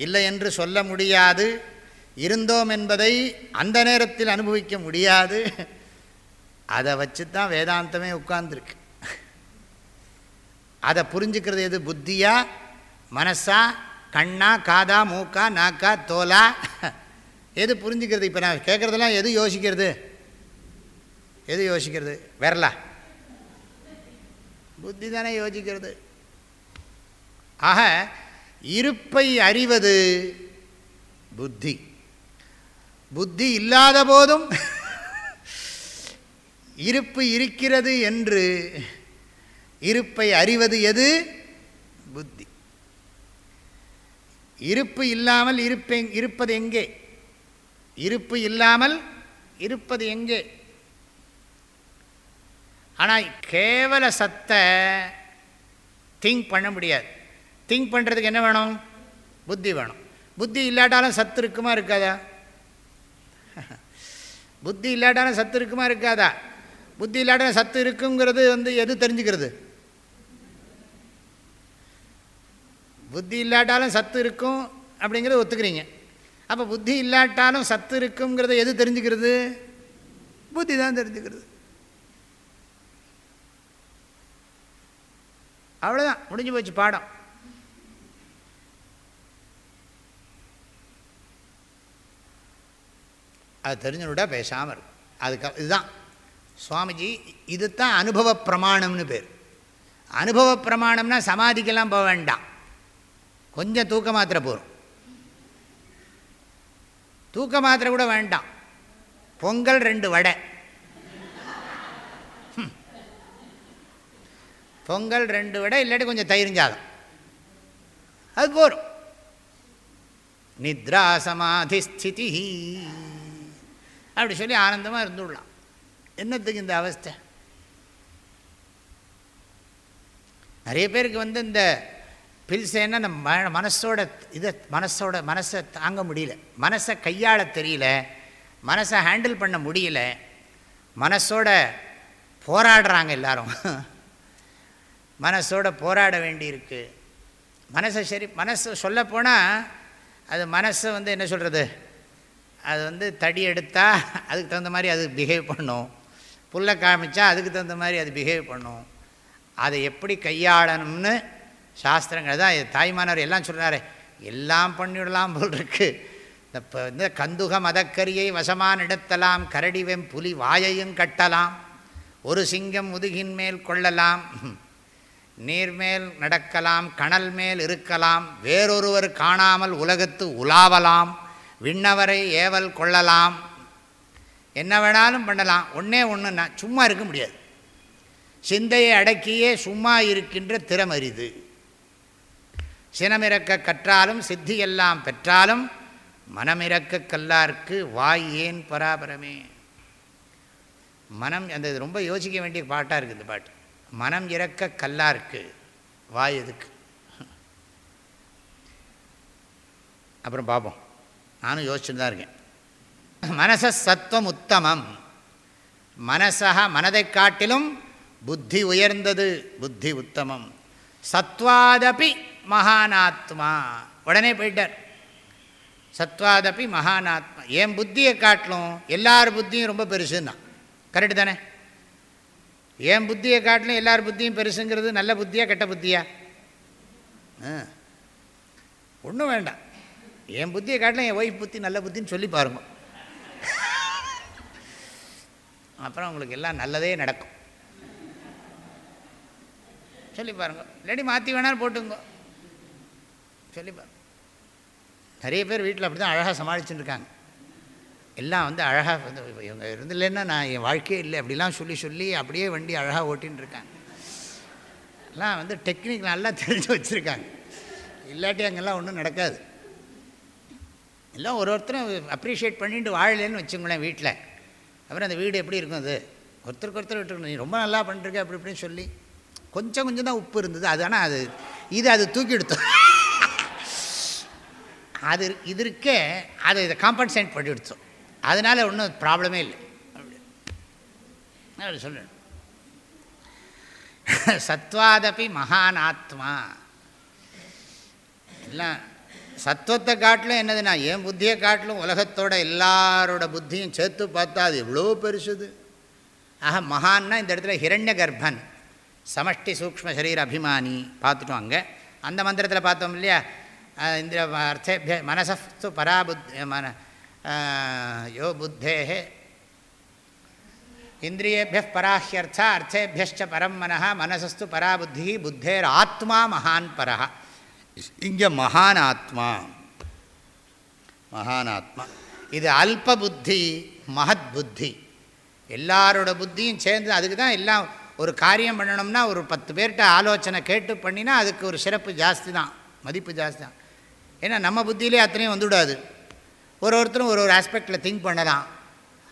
A: இல்லை என்று சொல்ல முடியாது. இருந்தோம் என்பதை அந்த நேரத்தில் அனுபவிக்க முடியாது. அதை வச்சு தான் வேதாந்தமே உட்கார்ந்துருக்கு. அதை புரிஞ்சுக்கிறது எது? புத்தியா? மனசா? கண்ணா? காதா? மூக்கா? நாக்கா? தோலா எது புரிஞ்சுக்கிறது? இப்போ நான் கேட்குறதெல்லாம் எது யோசிக்கிறது? எது யோசிக்கிறது? விரலா. புத்தி தானே யோசிக்கிறது. ஆக இருப்பை அறிவது புத்தி. புத்தி இல்லாத போதும் இருப்பு இருக்கிறது என்று இருப்பை அறிவது எது? புத்தி. இருப்பு இல்லாமல் இருப்பெ இருப்பது எங்கே? இருப்பு இல்லாமல் இருப்பது எங்கே? ஆனால் கேவல சத்தை திங்க் பண்ண முடியாது. திங்க் பண்ணுறதுக்கு என்ன வேணும்? புத்தி வேணும். புத்தி இல்லாட்டாலும் சத்து இருக்குமா இருக்காதா? புத்தி இல்லாட்டாலும் சத்து இருக்குமா இருக்காதா? புத்தி இல்லாட்டாலும் சத்து இருக்குங்கிறது வந்து எது தெரிஞ்சுக்கிறது? புத்தி இல்லாட்டாலும் சத்து இருக்கும் அப்படிங்கிறத ஒத்துக்கிறீங்க. அப்போ புத்தி இல்லாட்டாலும் சத்து இருக்குங்கிறத எது தெரிஞ்சுக்கிறது? புத்தி தான் தெரிஞ்சுக்கிறது. அவ்வளோதான் முடிஞ்சு போச்சு பாடம். அது தெரிஞ்சுவிட்டா பேசாமல் இருக்கும். அதுக்கு இதுதான். சுவாமிஜி இதுதான் அனுபவ பிரமாணம்னு பேர். அனுபவ பிரமாணம்னா சமாதிக்கெல்லாம் போக வேண்டாம். கொஞ்சம் தூக்க மாத்திரை போகும் தூக்க மாத்திரை கூட வேண்டாம். பொங்கல் ரெண்டு வடை. பொங்கல் ரெண்டு விட இல்லாட்டி கொஞ்சம் தயிர்ஞ்சாதம் அது போகும் நித்ரா சமாதி ஸ்திதி. அப்படி சொல்லி ஆனந்தமாக இருந்துடலாம். என்னத்துக்கு இந்த அவஸ்தை? நிறைய பேருக்கு வந்து இந்த பில்சேன்னா அந்த மனசோட இதை மனசோட மனசை தாங்க முடியல. மனசை கையாள தெரியல. மனசை ஹேண்டில் பண்ண முடியல. மனசோட போராடுறாங்க எல்லாரும். மனசோட போராட வேண்டியிருக்கு. மனசை சரி மனசு சொல்லப்போனால் அது மனசை வந்து என்ன சொல்கிறது அது வந்து தடி எடுத்தால் அதுக்கு தகுந்த மாதிரி அது பிஹேவ் பண்ணும். புல்லை காமிச்சா அதுக்கு தகுந்த மாதிரி அது பிஹேவ் பண்ணும். அதை எப்படி கையாளணும்னு சாஸ்திரங்கள் தான் தாய்மானவர் எல்லாம் சொல்கிறாரு எல்லாம் பண்ணிவிடலாம் போல் இருக்கு. இந்த இப்போ இந்த கந்துக மதக்கரியை வசமான இடத்தலாம் கரடிவெம் புலி வாயையும் கட்டலாம். ஒரு சிங்கம் முதுகின் மேல் கொள்ளலாம். நீர்மேல் நடக்கலாம் கணல் மேல் இருக்கலாம் வேறொருவர் காணாமல் உலகத்து உலாவலாம் விண்ணவரை ஏவல் கொள்ளலாம். என்ன வேணாலும் பண்ணலாம். ஒன்றே ஒன்றுன்னா சும்மா இருக்க முடியாது. சிந்தையை அடக்கியே சும்மா இருக்கின்ற திறமரிது சினமிறக்க கற்றாலும் சித்தியெல்லாம் பெற்றாலும் மனமிறக்க கல்லார்க்கு வாய் ஏன் பராபரமே? மனம் அந்த இது ரொம்ப யோசிக்க வேண்டிய பாட்டாக இருக்குது இந்த பாட்டு. மனம் இறக்க கல்லார்க்கு வாய் எதுக்கு? அப்புறம் பார்ப்போம் நானும் யோசிச்சுட்டு தான் இருக்கேன். மனச சத்துவம் உத்தமம். மனசா மனதை காட்டிலும் புத்தி உயர்ந்தது புத்தி உத்தமம். சத்வாதபி மகானாத்மா. உடனே போயிட்டார். சத்வாதபி மகானாத்மா. என் புத்தியை காட்டிலும் எல்லார் புத்தியும் ரொம்ப பெருசுன்னா. கரெக்டு தானே? என் புத்தியை காட்டிலும் எல்லார் புத்தியும் பெருசுங்கிறது நல்ல புத்தியா கெட்ட புத்தியா? ஒன்றும் வேண்டாம். என் புத்தியை காட்டிலும் என் ஒய்ஃப் புத்தி நல்ல புத்தின்னு சொல்லி பாருங்க. அப்புறம் உங்களுக்கு எல்லாம் நல்லதே நடக்கும். சொல்லி பாருங்க. இல்லாட்டி மாற்றி வேணாலும் போட்டுங்க சொல்லி பாருங்க. நிறைய பேர் வீட்டில் அப்படி தான் அழகாக சமாளிச்சுட்டு இருக்காங்க. எல்லாம் வந்து அழகாக வந்து இவங்க இருந்தில்லைன்னா நான் என் வாழ்க்கையே இல்லை அப்படிலாம் சொல்லி சொல்லி அப்படியே வண்டி அழகாக ஓட்டின்னு இருக்காங்க. எல்லாம் வந்து டெக்னிக் நல்லா தெரிஞ்சு வச்சுருக்காங்க. இல்லாட்டி அங்கெல்லாம் ஒன்றும் நடக்காது. எல்லாம் ஒரு ஒருத்தரும் அப்ரிஷியேட் பண்ணிட்டு வாழலேன்னு வச்சுங்களேன் வீட்டில் அப்புறம் அந்த வீடு எப்படி இருக்கும் அது? ஒருத்தருக்கு ஒருத்தர் விட்டுருக்கணும் நீ ரொம்ப நல்லா பண்ணிருக்க அப்படி இப்படின்னு சொல்லி. கொஞ்சம் கொஞ்சம் தான் உப்பு இருந்தது. அது ஆனால் அது இது அது தூக்கி எடுத்தோம் அது இது இருக்கே அதை இதை காம்பன்சேட் பண்ணி எடுத்தோம். அதனால் ஒன்றும் ப்ராப்ளமே இல்லை. அப்படி சொல்லணும் சத்வாதபி மகான் ஆத்மா. எல்லாம் சத்துவத்தை காட்டிலும் என்னதுன்னா என் புத்தியை காட்டிலும் உலகத்தோட எல்லாரோட புத்தியும் சேர்த்து பார்த்தா அது எவ்வளோ பெருசுது? ஆக மகான்னா இந்த இடத்துல ஹிரண்ய கர்ப்பன். சமஷ்டி சூக்ம சரீர அபிமானி பார்த்துட்டோம் அங்கே. அந்த மந்திரத்தில் பார்த்தோம் இல்லையா? இந்த அர்த்தேபிய மனசு பராபுத் மன யோ புத்தே இந்திரியேபிய பராஹ்யர்த்தா அர்த்தேபியச்ச பரம் மனः மனசஸ்து பராபுத்தி புத்தேர் ஆத்மா மகான் பரஹ. இங்கே மகான் ஆத்மா. மகான் ஆத்மா. இது அல்ப புத்தி மகத் புத்தி. எல்லாரோட புத்தியும் சேர்ந்து அதுக்கு தான் எல்லாம் ஒரு காரியம் பண்ணணும்னா ஒரு பத்து பேர்கிட்ட ஆலோசனை கேட்டு பண்ணினா அதுக்கு ஒரு சிறப்பு ஜாஸ்தி தான் மதிப்பு ஜாஸ்தி தான். ஏன்னா நம்ம புத்தியிலே அத்தனையும் வந்துவிடாது ஒரு ஒருத்தரும் ஒரு ஒரு ஆஸ்பெக்டில் திங்க் பண்ணலாம்.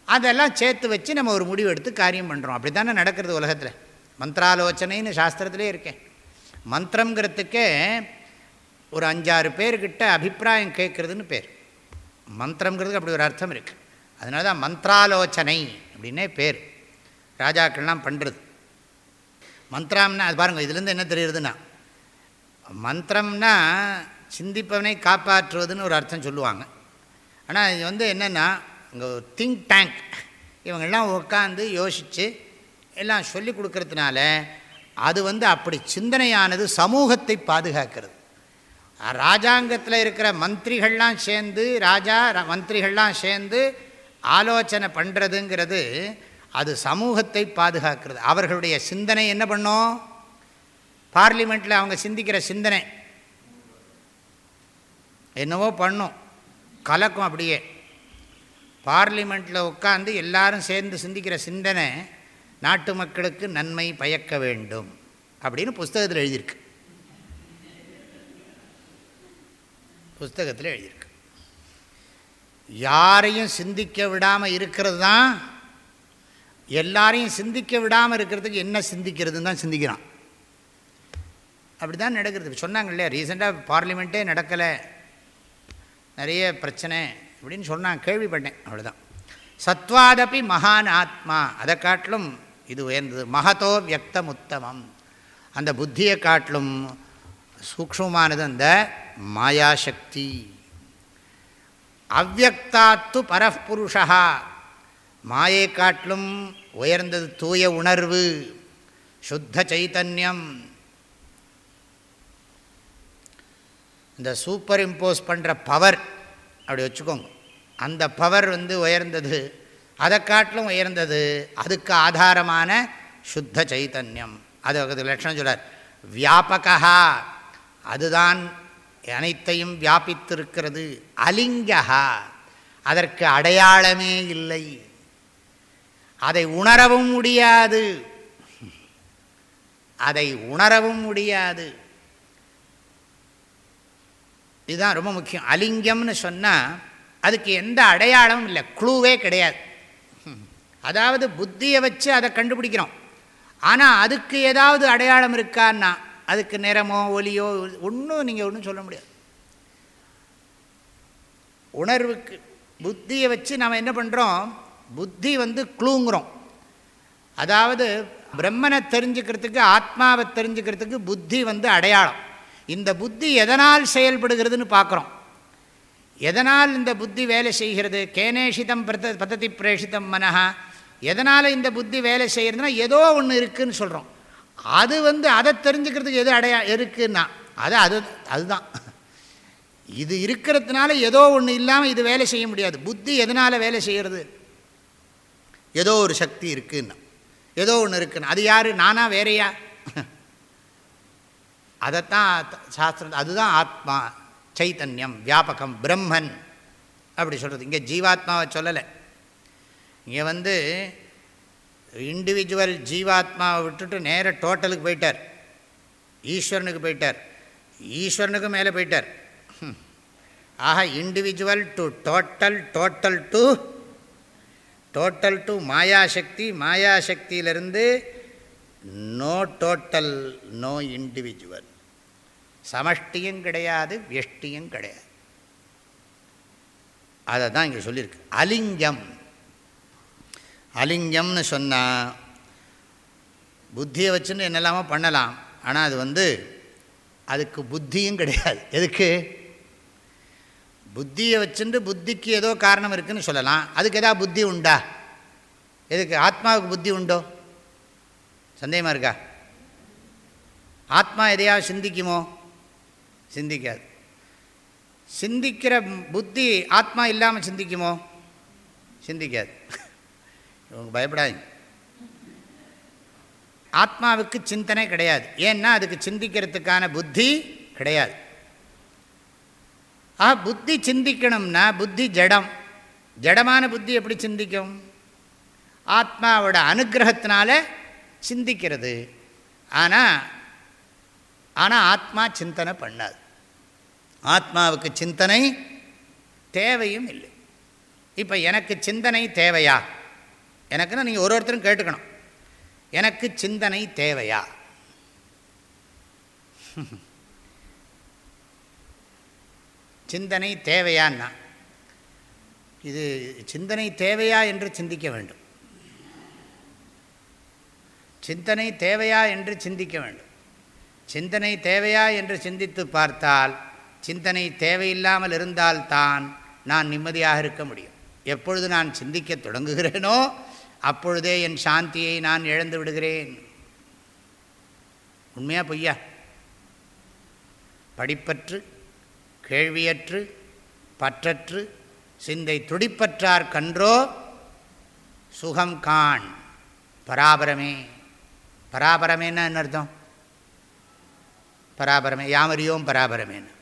A: அதெல்லாம் சேர்த்து வச்சு நம்ம ஒரு முடிவு எடுத்து காரியம் பண்ணுறோம் அப்படி தானே நடக்கிறது உலகத்தில்? மந்திராலோச்சனைன்னு சாஸ்திரத்திலே இருக்கேன் மந்திரங்கிறதுக்கே ஒரு அஞ்சாறு பேர்கிட்ட அபிப்பிராயம் கேட்குறதுன்னு பேர். மந்திரங்கிறதுக்கு அப்படி ஒரு அர்த்தம் இருக்குது அதனால தான் மந்திராலோச்சனை அப்படின்னே பேர். ராஜாக்கள்லாம் பண்ணுறது மந்திரம்னா அது பாருங்கள் இதுலேருந்து என்ன தெரியுதுன்னா மந்திரம்னா சிந்திப்பவனை காப்பாற்றுவதுன்னு ஒரு அர்த்தம் சொல்லுவாங்க. ஆனால் இது வந்து என்னென்னா இங்கே திங்க் டேங்க் இவங்கெல்லாம் உட்காந்து யோசித்து எல்லாம் சொல்லி கொடுக்கறதுனால அது வந்து அப்படி சிந்தனையானது சமூகத்தை பாதுகாக்கிறது. ராஜாங்கத்தில் இருக்கிற மந்திரிகள்லாம் சேர்ந்து ராஜா மந்திரிகள்லாம் சேர்ந்து ஆலோசனை பண்ணுறதுங்கிறது அது சமூகத்தை பாதுகாக்கிறது. அவர்களுடைய சிந்தனை என்ன பண்ணும்? பார்லிமெண்ட்டில் அவங்க சிந்திக்கிற சிந்தனை. என்னவோ பண்ணும். கலக்கும் அப்படியே. பார்லிமெண்ட்டில் உட்காந்து எல்லாரும் சேர்ந்து சிந்திக்கிற சிந்தனை நாட்டு மக்களுக்கு நன்மை பயக்க வேண்டும் அப்படின்னு புஸ்தகத்தில் எழுதியிருக்கு. புஸ்தகத்தில் எழுதியிருக்கு. யாரையும் சிந்திக்க விடாமல் இருக்கிறது தான் எல்லாரையும் சிந்திக்க விடாமல் இருக்கிறதுக்கு என்ன சிந்திக்கிறதுன்னு தான் சிந்திக்கிறான். அப்படி தான் நடக்கிறது. சொன்னாங்க இல்லையா ரீசெண்டாக பார்லிமெண்ட்டே நடக்கலை. நிறைய பிரச்சனை அப்படின்னு சொன்னான் கேள்விப்பட்டேன் அவ்வளோதான் சத்வாதபி மகான் ஆத்மா அதை காட்டிலும் இது உயர்ந்தது. மகதோ வியக்தம் உத்தமம் அந்த புத்தியை காட்டிலும் சூக்ஷமானது அந்த மாயாசக்தி. அவ்வக்தாத்து பரப்புருஷா மாயை காட்டிலும் உயர்ந்தது தூய உணர்வு. சுத்த சைத்தன்யம். இந்த சூப்பர் இம்போஸ் பண்ணுற பவர் அப்படி வச்சுக்கோங்க. அந்த பவர் வந்து உயர்ந்தது அதை காட்டிலும் உயர்ந்தது அதுக்கு ஆதாரமான சுத்த சைத்தன்யம் அது அதுக்கு லட்சணம் சொல்கிறார் வியாபகா அதுதான் அனைத்தையும் வியாபித்திருக்கிறது. அலிங்கா அதற்கு அடையாளமே இல்லை. அதை உணரவும் முடியாது. அதை உணரவும் முடியாது. இதுதான் ரொம்ப முக்கியம். அலிங்கம்னு சொன்னால் அதுக்கு எந்த அடையாளமும் இல்லை. குழுவே கிடையாது. அதாவது புத்தியை வச்சு அதை கண்டுபிடிக்கிறோம். ஆனால் அதுக்கு ஏதாவது அடையாளம் இருக்கான்னா அதுக்கு நிறமோ ஒலியோ ஒன்றும் நீங்கள் ஒன்றும் சொல்ல முடியாது. உணர்வுக்கு புத்தியை வச்சு நாம் என்ன பண்ணுறோம் புத்தி வந்து க்ளூங்கிறோம் அதாவது பிரம்மனை தெரிஞ்சுக்கிறதுக்கு ஆத்மாவை தெரிஞ்சுக்கிறதுக்கு புத்தி வந்து அடையாளம். இந்த புத்தி எதனால் செயல்படுகிறதுன்னு பார்க்குறோம். எதனால் இந்த புத்தி வேலை செய்கிறது? கேனேஷிதம் பிரத பததி பிரேஷிதம் மனஹா. எதனால் இந்த புத்தி வேலை செய்கிறதுனா ஏதோ ஒன்று இருக்குதுன்னு சொல்கிறோம் அது வந்து அதை தெரிஞ்சுக்கிறதுக்கு எது அடையா இருக்குன்னா அது அது அதுதான். இது இருக்கிறதுனால ஏதோ ஒன்று இல்லாமல் இது வேலை செய்ய முடியாது. புத்தி எதனால் வேலை செய்கிறது? ஏதோ ஒரு சக்தி இருக்குன்னா ஏதோ ஒன்று இருக்குன்னு. அது யார்? நானா வேறையா? அதைத்தான் சாஸ்திரம் அதுதான் ஆத்மா சைத்தன்யம் வியாபகம் பிரம்மன் அப்படி சொல்கிறது இங்கே ஜீவாத்மாவை சொல்லலை. இங்கே வந்து இண்டிவிஜுவல் ஜீவாத்மாவை விட்டுட்டு நேர டோட்டலுக்கு போயிட்டார். ஈஸ்வரனுக்கு போயிட்டார். ஈஸ்வரனுக்கு மேலே போயிட்டார். ஆக individual to total total to total to Mayashakti மாயாசக்தியிலிருந்து நோ டோட்டல் நோ இண்டிவிஜுவல் சமஷ்டியும் கிடையாது வெஷ்டியும் கிடையாது. அதை தான் இங்கே சொல்லியிருக்கு. அலிங்கம். அலிங்கம்னு சொன்னால் புத்தியை வச்சுன்னு என்னெல்லாமோ பண்ணலாம். ஆனால் அது வந்து அதுக்கு புத்தியும் கிடையாது. எதுக்கு? புத்தியை வச்சுட்டு புத்திக்கு ஏதோ காரணம் இருக்குதுன்னு சொல்லலாம். அதுக்கு எதாவது புத்தி உண்டா? எதுக்கு? ஆத்மாவுக்கு புத்தி உண்டோ? சந்தேகமாக இருக்கா? ஆத்மா எதையாவது சிந்திக்குமோ? சிந்திக்காது. சிந்திக்கிற புத்தி ஆத்மா இல்லாமல் சிந்திக்குமோ? சிந்திக்காது. இவங்க பயப்படாதீங்க. ஆத்மாவுக்கு சிந்தனை கிடையாது. ஏன்னா அதுக்கு சிந்திக்கிறதுக்கான புத்தி கிடையாது. ஆ புத்தி சிந்திக்கணும்னா புத்தி ஜடம். ஜடமான புத்தி எப்படி சிந்திக்கும்? ஆத்மாவோட அனுகிரகத்தினால சிந்திக்கிறது. ஆனால் ஆனால் ஆத்மா சிந்தனை பண்ணாது. ஆத்மாவுக்கு சிந்தனை தேவையும் இல்லை. இப்போ எனக்கு சிந்தனை தேவையா? எனக்குன்னு நீங்கள் ஒரு ஒருத்தரும் கேட்டுக்கணும். எனக்கு சிந்தனை தேவையா? சிந்தனை தேவையான்னா இது சிந்தனை தேவையா என்று சிந்திக்க வேண்டும். சிந்தனை தேவையா என்று சிந்திக்க வேண்டும். சிந்தனை தேவையா என்று சிந்தித்து பார்த்தால் சிந்தனை தேவையில்லாமல் இருந்தால்தான் நான் நிம்மதியாக இருக்க முடியும். எப்பொழுது நான் சிந்திக்க தொடங்குகிறேனோ அப்பொழுதே என் சாந்தியை நான் இழந்து விடுகிறேன். உண்மையா பொய்யா? படிப்பற்று கேள்வியற்று பற்றற்று சிந்தை துடிப்பற்றார் கன்றோ சுகம் காண் பராபரமே. பராபரமேன்னா என்ன அர்த்தம்? பராபரமே யாமரியோம் பராபரமேன்னு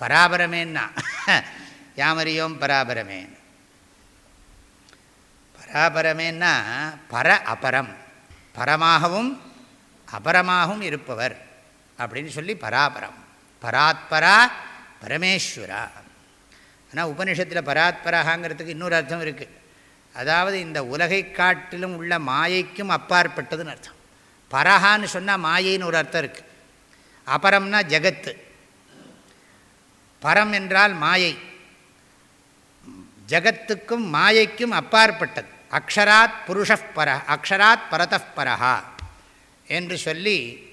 A: பராபரமேன்னா யாமரியோம் பராபரமேன். பராபரமேன்னா பர அபரம் பரமாகவும் அபரமாகவும் இருப்பவர் அப்படின்னு சொல்லி பராபரம். பராத்பரா பரமேஸ்வரா. ஆனால் உபனிஷத்தில் பராத்பராங்கிறதுக்கு இன்னொரு அர்த்தம் இருக்குது அதாவது இந்த உலகை காட்டிலும் உள்ள மாயைக்கும் அப்பாற்பட்டதுன்னு அர்த்தம். பரஹான்னு சொன்னால் மாயைன்னு ஒரு அர்த்தம் இருக்குது அபரம்னா ஜகத்து. பரம் என்றால் மாயை. ஜகத்துக்கும் மாயைக்கும் அப்பாற்பட்டது. அக்ஷராத் புருஷப் பர அக்ஷராத் பரதப் பரஹா என்று சொல்லி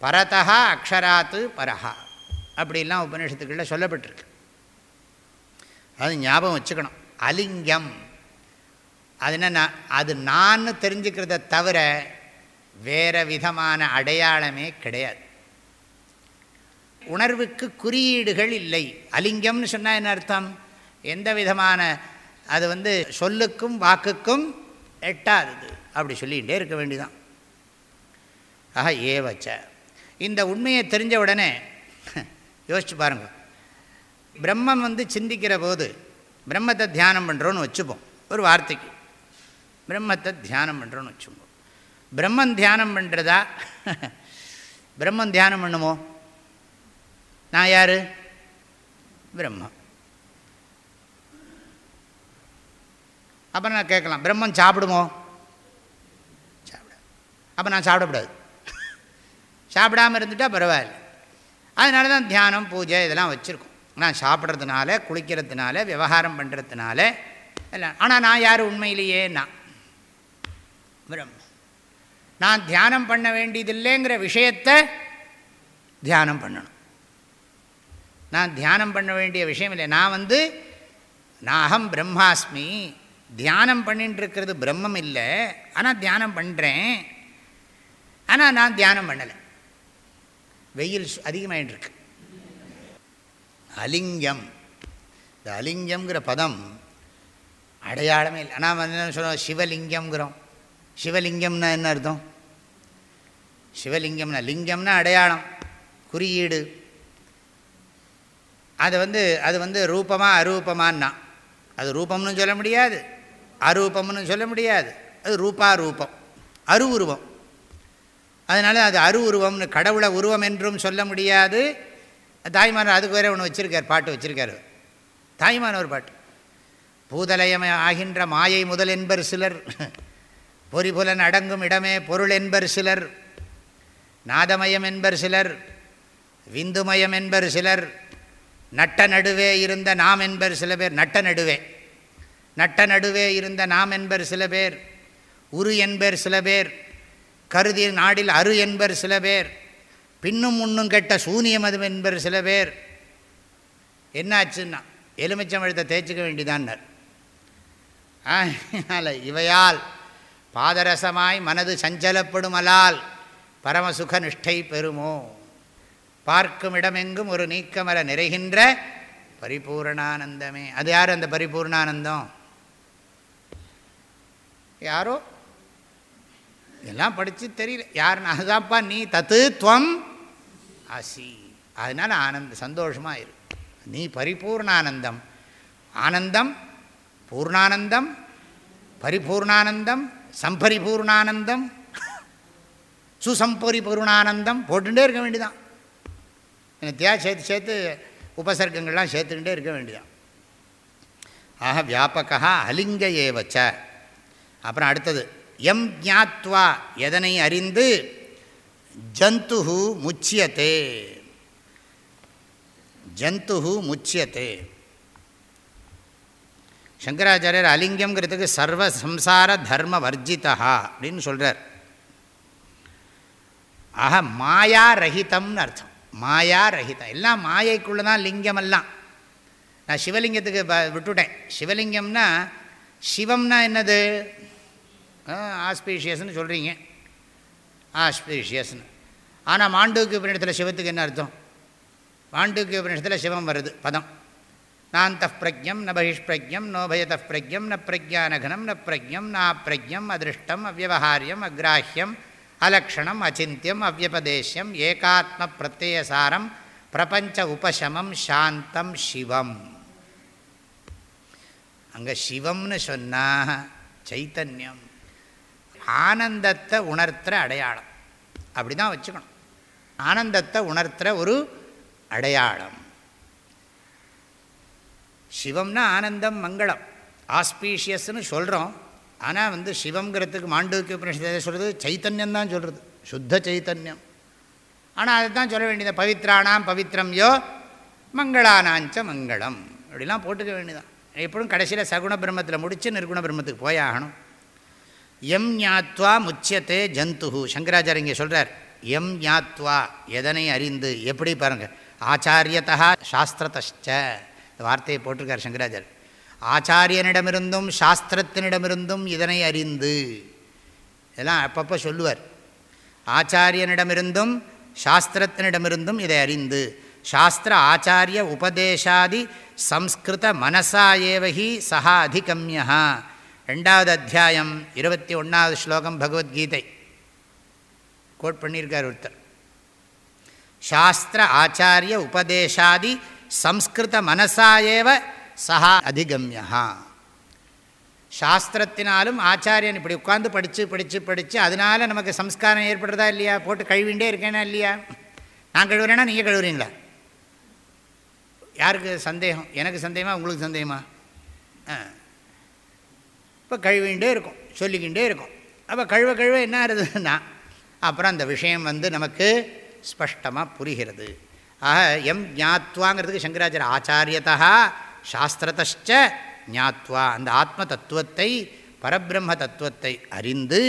A: பரதா அக்ஷராத்து பரஹா அப்படிலாம் உபநிஷத்துக்களில் சொல்லப்பட்டிருக்கு. அது ஞாபகம் வச்சுக்கணும். அலிங்கம். அது என்னென்னா அது நான் தெரிஞ்சுக்கிறத தவிர வேறு விதமான அடையாளமே கிடையாது. உணர்வுக்கு குறியீடுகள் இல்லை. அலிங்கம்னு சொன்னால் என்ன அர்த்தம்? எந்த விதமான அது வந்து சொல்லுக்கும் வாக்குக்கும் எட்டாதது. அப்படி சொல்லிகிட்டே இருக்க வேண்டிதான். ஆஹா ஏவச்ச. இந்த உண்மையை தெரிஞ்ச உடனே யோசிச்சு பாருங்க. பிரம்மம் வந்து சிந்திக்கிற போது பிரம்மத்தை தியானம் பண்ணுறோன்னு வச்சுப்போம். ஒரு வார்த்தைக்கு. பிரம்மத்தை தியானம் பண்ணுறோன்னு வச்சுப்போம். பிரம்மன் தியானம் பண்ணுறதா பிரம்மன் தியானம் பண்ணுமோ? நான் யார்? பிரம்மம் அப்புறம் நான் கேட்கலாம் பிரம்மன் சாப்பிடுமோ? சாப்பிட அப்போ நான் சாப்பிடக்கூடாது. சாப்பிடாமல் இருந்துட்டால் பரவாயில்ல. அதனால தான் தியானம் பூஜை இதெல்லாம் வச்சுருக்கோம். நான் சாப்பிட்றதுனால குளிக்கிறதுனால விவகாரம் பண்ணுறதுனால எல்லாம். ஆனால் நான் யார் உண்மையிலேயே? நான். பிரம்ம நான் தியானம் பண்ண வேண்டியதில்லைங்கிற விஷயத்தை தியானம் பண்ணணும். நான் தியானம் பண்ண வேண்டிய விஷயம் இல்லை. நான் வந்து நான் அகம் பிரம்மாஸ்மி. தியானம் பண்ணிட்டு இருக்கிறது பிரம்மம் இல்லை. ஆனால் தியானம் பண்ணுறேன் ஆனால் நான் தியானம் பண்ணலை. வெயில் அதிகமாகிட்டுருக்கு அலிங்கம். இந்த அலிங்கம்ங்கிற பதம் அடையாளமே இல்லை. ஆனால் என்ன சொல்கிறோம் சிவலிங்கம்ங்கிறோம். சிவலிங்கம்னா என்ன அர்த்தம்? சிவலிங்கம்னா லிங்கம்னா அடையாளம் குறியீடு. அது வந்து அது வந்து ரூபமாக அரூபமானா அது ரூபம்னு சொல்ல முடியாது அரூபம்னு சொல்ல முடியாது. அது ரூபா ரூபம் அரு உருவம். அதனால் அது அரு உருவம்னு கடவுளை உருவம் என்றும் சொல்ல முடியாது. தாய்மானவர் அதுக்கு வேறு ஒன்று வச்சுருக்கார் பாட்டு வச்சுருக்காரு. தாய்மானவர் பாட்டு. பூதலயம் ஆகின்ற மாயை முதல் என்பர் சிலர். பொறிபுலன் அடங்கும் இடமே பொருள் என்பர் சிலர். நாதமயம் என்பர் சிலர் விந்துமயம் என்பர் சிலர் நட்ட நடுவே இருந்த நாம் என்பர் சில பேர் நட்ட நடுவே நட்ட நடுவே இருந்த நாம் என்பர் சில பேர் உரு என்பர் சில பேர் கருதி நாடில் அரு என்பர் சில பேர் பின்னும் முன்னும் கெட்ட சூனியமதம் என்பர் சில பேர். என்னாச்சுன்னா எலுமிச்சம்பழத்தை தேய்ச்சிக்க வேண்டிதான்னர். அதனால் இவையால் பாதரசமாய் மனது சஞ்சலப்படுமலால் பரமசுக நிஷ்டை பெறுமோ பார்க்கும் இடமெங்கும் ஒரு நீக்கமர நிறைகின்ற பரிபூர்ணானந்தமே. அது யார் அந்த பரிபூர்ணானந்தம்? யாரோ? இதெல்லாம் படித்து தெரியல. யார் அதுதான்ப்பா நீ தத்து துவம் ஆசி. அதனால் ஆனந்த சந்தோஷமாக இரு நீ பரிபூர்ணானந்தம். ஆனந்தம் பூர்ணானந்தம் பரிபூர்ணானந்தம் சம்பரிபூர்ணானந்தம் சுசம்பொரி சுசம்பரிபூர்ணானந்தம் போட்டுகிட்டே இருக்க வேண்டியதான் என்னத்தையா சேர்த்து சேர்த்து உபசர்க்கங்கள்லாம் சேர்த்துக்கிட்டே இருக்க வேண்டியதான் ஆக வியாபகா அலிங்க ஏவச்ச. அப்புறம் அடுத்தது எம் ஜாத்வா எதனை அறிந்து ஜந்து முச்சியத்தே ஜந்து முச்சியத்தே சங்கராச்சாரியர் அலிங்கம்ங்கிறதுக்கு சர்வசம்சார தர்ம வர்ஜிதா அப்படின்னு சொல்கிறார் ஆக மாயா ரஹிதம்னு அர்த்தம். மாயா ரஹிதம் எல்லாம் மாயைக்குள்ளே தான் லிங்கமெல்லாம். நான் சிவலிங்கத்துக்கு ப விட்டுட்டேன். சிவலிங்கம்னா சிவம்னா என்னது? ஆஸ்பீஷியஸ்னு சொல்கிறீங்க ஆஸ்பீஷியஸ்னு ஆனால் மாண்டூக்கிய உபநிடத்தில் சிவத்துக்கு என்ன அர்த்தம்? மாண்டூக்கிய உபநிஷத்தில் சிவம் வருது பதம். நாந்த பிரஜம் ந பகிஷ்பிரஜம் நோபயத பிரஜம் ந பிரஜானகனம் ந பிரஜம் நா பிரஜம் அதிருஷ்டம் அவ்வகாரியம் அக்ராஹியம் அலக்ஷணம் அச்சிந்தியம் அவ்வபதேசியம் ஏகாத்ம பிரத்யசாரம் பிரபஞ்ச உபசமம் சாந்தம் சிவம் அங்கே சிவம்னு சொன்னால் சைத்தன்யம். ஆனந்தத்தை உணர்த்துற அடையாளம். அப்படி தான் வச்சுக்கணும். ஆனந்தத்தை உணர்த்துற ஒரு அடையாளம். சிவம்னா ஆனந்தம் மங்களம். ஆஸ்பீஷியஸ்னு சொல்கிறோம் ஆனால் வந்து சிவங்கிறதுக்கு மாண்டூக்கிய உபநிஷத்தை சொல்கிறது சைத்தன்யம் தான் சொல்கிறது சுத்த சைத்தன்யம். ஆனால் அதுதான் சொல்ல வேண்டியது. பவித்ராணாம் பவித்ரம் யோ மங்களானாஞ்ச மங்களம். அப்படிலாம் போட்டுக்க வேண்டியதான் எப்பொழுதும் கடைசியில் சகுண பிரம்மத்தில் முடித்து நிர்குண பிரம்மத்துக்கு போயாகணும் எம் ஞாத்வா முச்சியத்தே ஜந்து சங்கராச்சாரிய இங்கே சொல்கிறார் எம் ஞாத்வா எதனை அறிந்து எப்படி பாருங்கள் ஆச்சாரியத்தா சாஸ்திரத்த இந்த வார்த்தையை போட்டிருக்கார் சங்கராச்சாரியர். ஆச்சாரியனிடமிருந்தும் சாஸ்திரத்தினிடமிருந்தும் இதனை அறிந்து. இதெல்லாம் அப்பப்போ சொல்லுவார். ஆச்சாரியனிடமிருந்தும் சாஸ்திரத்தினிடமிருந்தும் இதை அறிந்து. சாஸ்திர ஆச்சாரிய உபதேசாதி சம்ஸ்கிருத மனசா ஏவகி சஹா அதிகம்யா ரெண்டாவது அத்தியாயம் இருபத்தி ஒன்றாவது ஸ்லோகம் பகவத்கீதை. கோட் பண்ணியிருக்கார் ஒருத்தர். சாஸ்திர ஆச்சாரிய உபதேசாதி சம்ஸ்கிருத மனசாயேவ சஹா அதிகம்யா சாஸ்திரத்தினாலும் ஆச்சாரியன் இப்படி உட்காந்து படித்து படித்து படித்து அதனால் நமக்கு சம்ஸ்காரம் ஏற்படுறதா இல்லையா? போட்டு கழுவிண்டே இருக்கேனா இல்லையா? நான் கழுவுறேன்னா நீங்கள் கழுவுறீங்களா? யாருக்கு சந்தேகம்? எனக்கு சந்தேகமா? உங்களுக்கு சந்தேகமா? இப்போ கழுவிண்டே இருக்கும் சொல்லிக்கிண்டே இருக்கும். அப்போ கழுவ கழுவ என்ன ஆகுதுன்னா அப்புறம் அந்த விஷயம் வந்து நமக்கு ஸ்பஷ்டமாக புரிகிறது. ஆக எம் ஞாத்வாங்கிறதுக்கு சங்கராச்சார ஆச்சாரியத்தா சாஸ்திரத்த ஞாத்வா. அந்த ஆத்ம தத்துவத்தை பரபிரம்ம தத்துவத்தை அறிந்து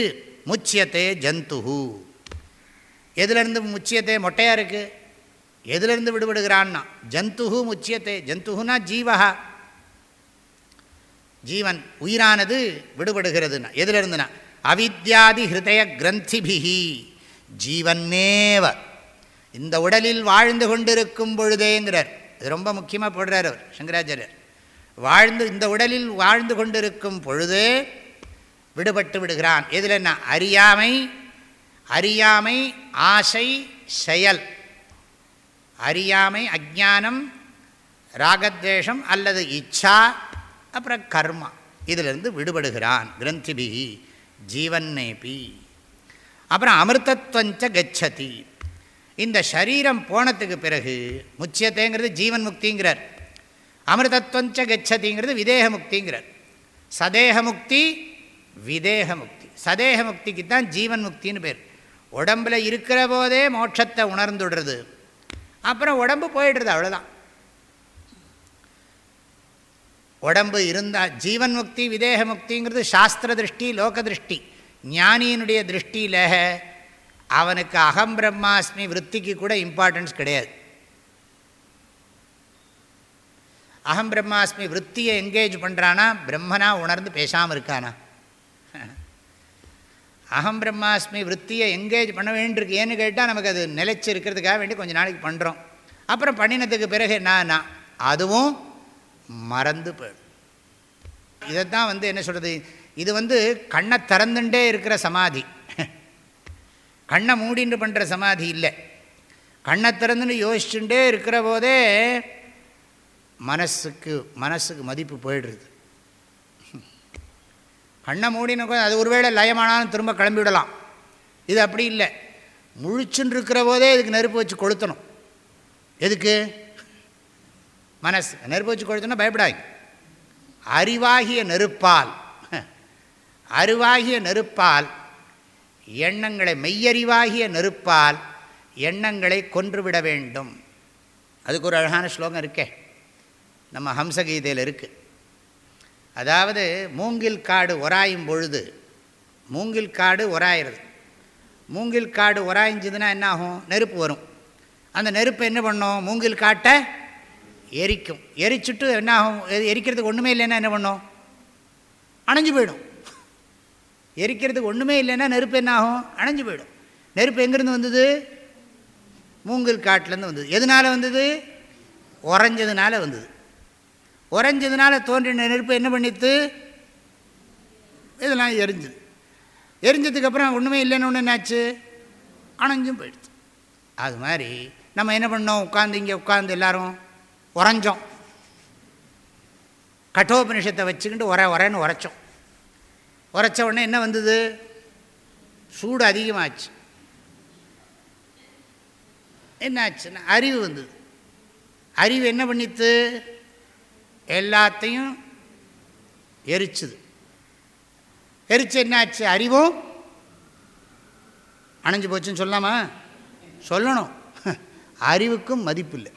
A: முச்சியத்தே ஜந்துஹு. எதுலேருந்து முச்சியத்தே மொட்டையாக இருக்குது எதுலேருந்து விடுபடுகிறான்னா? ஜந்து முச்சியத்தே ஜந்துஹுனா ஜீவகா ஜீவன் உயிரானது விடுபடுகிறதுனா எதுலேருந்துனா? அவித்யாதி ஹிருதய கிரந்திபிகி ஜீவன்னேவ இந்த உடலில் வாழ்ந்து கொண்டிருக்கும் பொழுதேங்கிறார். இது ரொம்ப முக்கியமாக போடுறார் அவர் சங்கராச்சாரியர். வாழ்ந்து இந்த உடலில் வாழ்ந்து கொண்டிருக்கும் பொழுது விடுபட்டு விடுகிறான். எதில் என்ன? அறியாமை அறியாமை ஆசை செயல். அறியாமை அஜானம் ராகத்வேஷம் அல்லது இச்சா அப்புறம் கர்மா. இதிலிருந்து விடுபடுகிறான் கிரந்திபிகி ஜீவன்னேபி. அப்புறம் அமிர்தத்வஞ்ச கச்சதி. இந்த சரீரம் போனதுக்கு பிறகு முச்சியத்தைங்கிறது ஜீவன் முக்திங்கிறார் அமிர்தத்வஞ்ச கச்சதிங்கிறது விதேக முக்திங்கிறார் சதேக முக்தி விதேக முக்தி சதேக முக்திக்கு தான் ஜீவன் முக்தின்னு பேர். உடம்பில் இருக்கிற போதே மோட்சத்தை உணர்ந்துடுறது. அப்புறம் உடம்பு போயிடுறது அவ்வளோதான் உடம்பு இருந்தால் ஜீவன் முக்தி விதேக முக்திங்கிறது சாஸ்திர திருஷ்டி லோக திருஷ்டி ஞானியினுடைய திருஷ்டியில் அவனுக்கு அகம் பிரம்மாஸ்மி விற்பிக்கு கூட இம்பார்ட்டன்ஸ் கிடையாது. அகம் பிரம்மாஸ்மி விற்த்தியை என்கேஜ் பண்ணுறானா பிரம்மனா உணர்ந்து பேசாமல் இருக்கானா? அகம் பிரம்மாஸ்மி விற்த்தியை என்கேஜ் பண்ண வேண்டியிருக்கு. ஏன்னு கேட்டால் நமக்கு அது நிலைச்சி இருக்கிறதுக்காக வேண்டி கொஞ்சம் நாளைக்கு பண்ணுறோம் அப்புறம் பண்ணினதுக்கு பிறகு என்னன்னா அதுவும் மறந்து போயிடும். இதைத்தான் வந்து என்ன சொல்கிறது இது வந்து கண்ணை திறந்துட்டே இருக்கிற சமாதி. கண்ணை மூடின்னு பண்ணுற சமாதி இல்லை. கண்ணை திறந்துன்னு யோசிச்சுட்டே இருக்கிற போதே மனசுக்கு மனசுக்கு மதிப்பு போயிடுறது. கண்ணை மூடின்னு அது ஒருவேளை லயமானாலும் திரும்ப கிளம்பிவிடலாம் இது அப்படி இல்லை. முழிச்சுன்னு இருக்கிற போதே இதுக்கு நெருப்பு வச்சு கொளுத்தணும். எதுக்கு? மனசு. நெருப்பு வச்சு கொளுத்தணும் பயப்படாது அறிவாகிய நெருப்பால். அறிவாகிய நெருப்பால் எண்ணங்களை மெய்யறிவாகிய நெருப்பால் எண்ணங்களை கொன்றுவிட வேண்டும். அதுக்கு ஒரு அழகான ஸ்லோகம் இருக்கே. நம்ம ஹம்சகீதையில் இருக்குது அதாவது மூங்கில் காடு உராயும் பொழுது மூங்கில் காடு உராயிறது. மூங்கில் காடு உராய்ஞ்சதுன்னா என்ன ஆகும் நெருப்பு வரும். அந்த நெருப்பு என்ன பண்ணும்? மூங்கில் காட்டை எரிக்கும். எரிச்சுட்டு என்ன ஆகும் எரிக்கிறதுக்கு ஒன்றுமே இல்லைன்னா என்ன பண்ணும்? அணைஞ்சு போயிடும். எரிக்கிறதுக்கு ஒன்றுமே இல்லைன்னா நெருப்பு என்ன ஆகும்? அணைஞ்சு போயிடும். நெருப்பு எங்கேருந்து வந்தது? மூங்கில் காட்டிலேருந்து வந்தது. எதனால் வந்தது? உறைஞ்சதுனால வந்தது. உறைஞ்சதுனால தோன்றின நெருப்பு என்ன பண்ணித்து? இதெல்லாம் எரிஞ்சுது. எரிஞ்சதுக்கப்புறம் ஒன்றுமே இல்லைன்னு ஒன்று என்னாச்சு? அணைஞ்சும் போயிடுச்சு அது மாதிரி நம்ம என்ன பண்ணோம்? உட்காந்து இங்கே உட்காந்து எல்லாரும் உறைஞ்சோம். கட்டோபனிஷத்தை வச்சுக்கிட்டு உர உரன்னு உரைச்சோம். உரைச்ச உடனே என்ன வந்தது? சூடு அதிகமாச்சு. என்னாச்சுன்னா அறிவு வந்தது. அறிவு என்ன பண்ணித்து? எல்லாத்தையும் எரிச்சுது. எரிச்சு என்னாச்சு? அறிவும் அணைஞ்சு போச்சுன்னு சொல்லாமா? சொல்லணும். அறிவுக்கும் மதிப்பில்லை.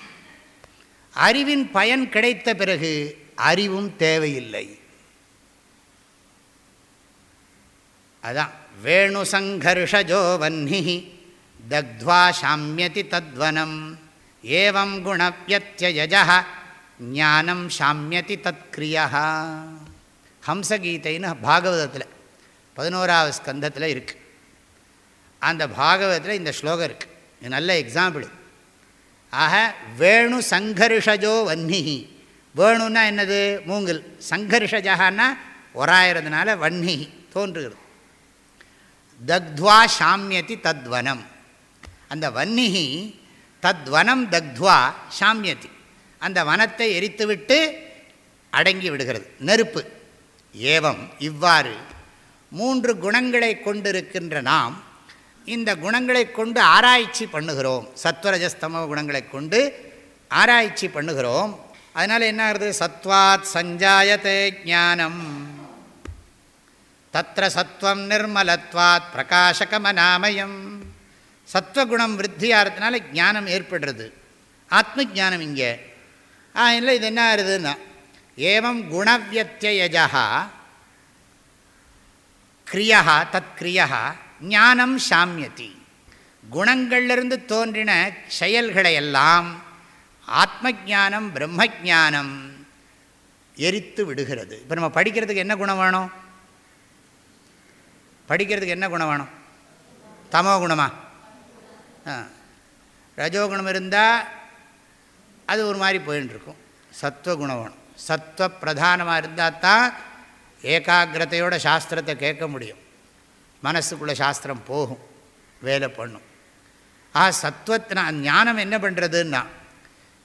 A: அறிவின் பயன் கிடைத்த பிறகு அறிவும் தேவையில்லை. அதான். வேணு சங்கர்ஷஜோ வன்னி தக்வா சாமியதி தத்வனம். ஏவம் குணவியத்யஜ ஞானம் சாமியதி தத்கிரியா ஹம்சகீதைன்னு பாகவதத்தில் பதினோராவது ஸ்கந்தத்தில் இருக்குது அந்த பாகவதத்தில் இந்த ஸ்லோகம் இருக்குது இது நல்ல எக்ஸாம்பிள் ஆக வேணு சங்கர்ஷஜோ வன்னி வேணுன்னா என்னது? மூங்கில். சங்கர்ஷஜகான்னா ஒராயிரதுனால வன்னி தோன்றுகிறது. தக்துவா சாமியதி தத்வனம். அந்த வன்னிகி தத்வனம் தக்துவா சாமியதி அந்த வனத்தை எரித்துவிட்டு அடங்கி விடுகிறது. நெருப்பு. ஏவம். இவ்வாறு மூன்று குணங்களை கொண்டிருக்கின்ற நாம் இந்த குணங்களை கொண்டு ஆராய்ச்சி பண்ணுகிறோம். சத்வரஜஸ்தம குணங்களை கொண்டு ஆராய்ச்சி பண்ணுகிறோம். அதனால் என்ன ஆகுது? சத்வாத் சஞ்சாயத்தே ஞானம். தத்திர சத்வம் நிர்மலத்வாத் பிரகாசகமநாமயம் சத்வகுணம் விருத்தியாகிறதுனால ஞானம் ஏற்படுறது ஆத்ம ஜானம் இங்கே ஆ இல்லை இது என்ன ஆகுதுன்னா ஏவம் குணவியத்தியஜா கிரியா தத் கிரியா ஞானம் சாமியதி குணங்கள்லிருந்து தோன்றின செயல்களையெல்லாம் ஆத்ம ஜானம் பிரம்ம ஜானம் எரித்து விடுகிறது இப்போ நம்ம படிக்கிறதுக்கு என்ன குணம் வேணும்? படிக்கிறதுக்கு என்ன குணம் வேணும்? தமோ குணமா? ஆ. ரஜோகுணம் இருந்தால் அது ஒரு மாதிரி போயின்னு இருக்கும் சத்வகுணம் வேணும். சத்வ பிரதானமாக இருந்தால் தான் ஏகாகிரதையோட சாஸ்திரத்தை கேட்க முடியும். மனசுக்குள்ளே சாஸ்திரம் போகும். வேலை பண்ணும். ஆ சத்வத்தினா ஞானம் என்ன பண்ணுறதுன்னா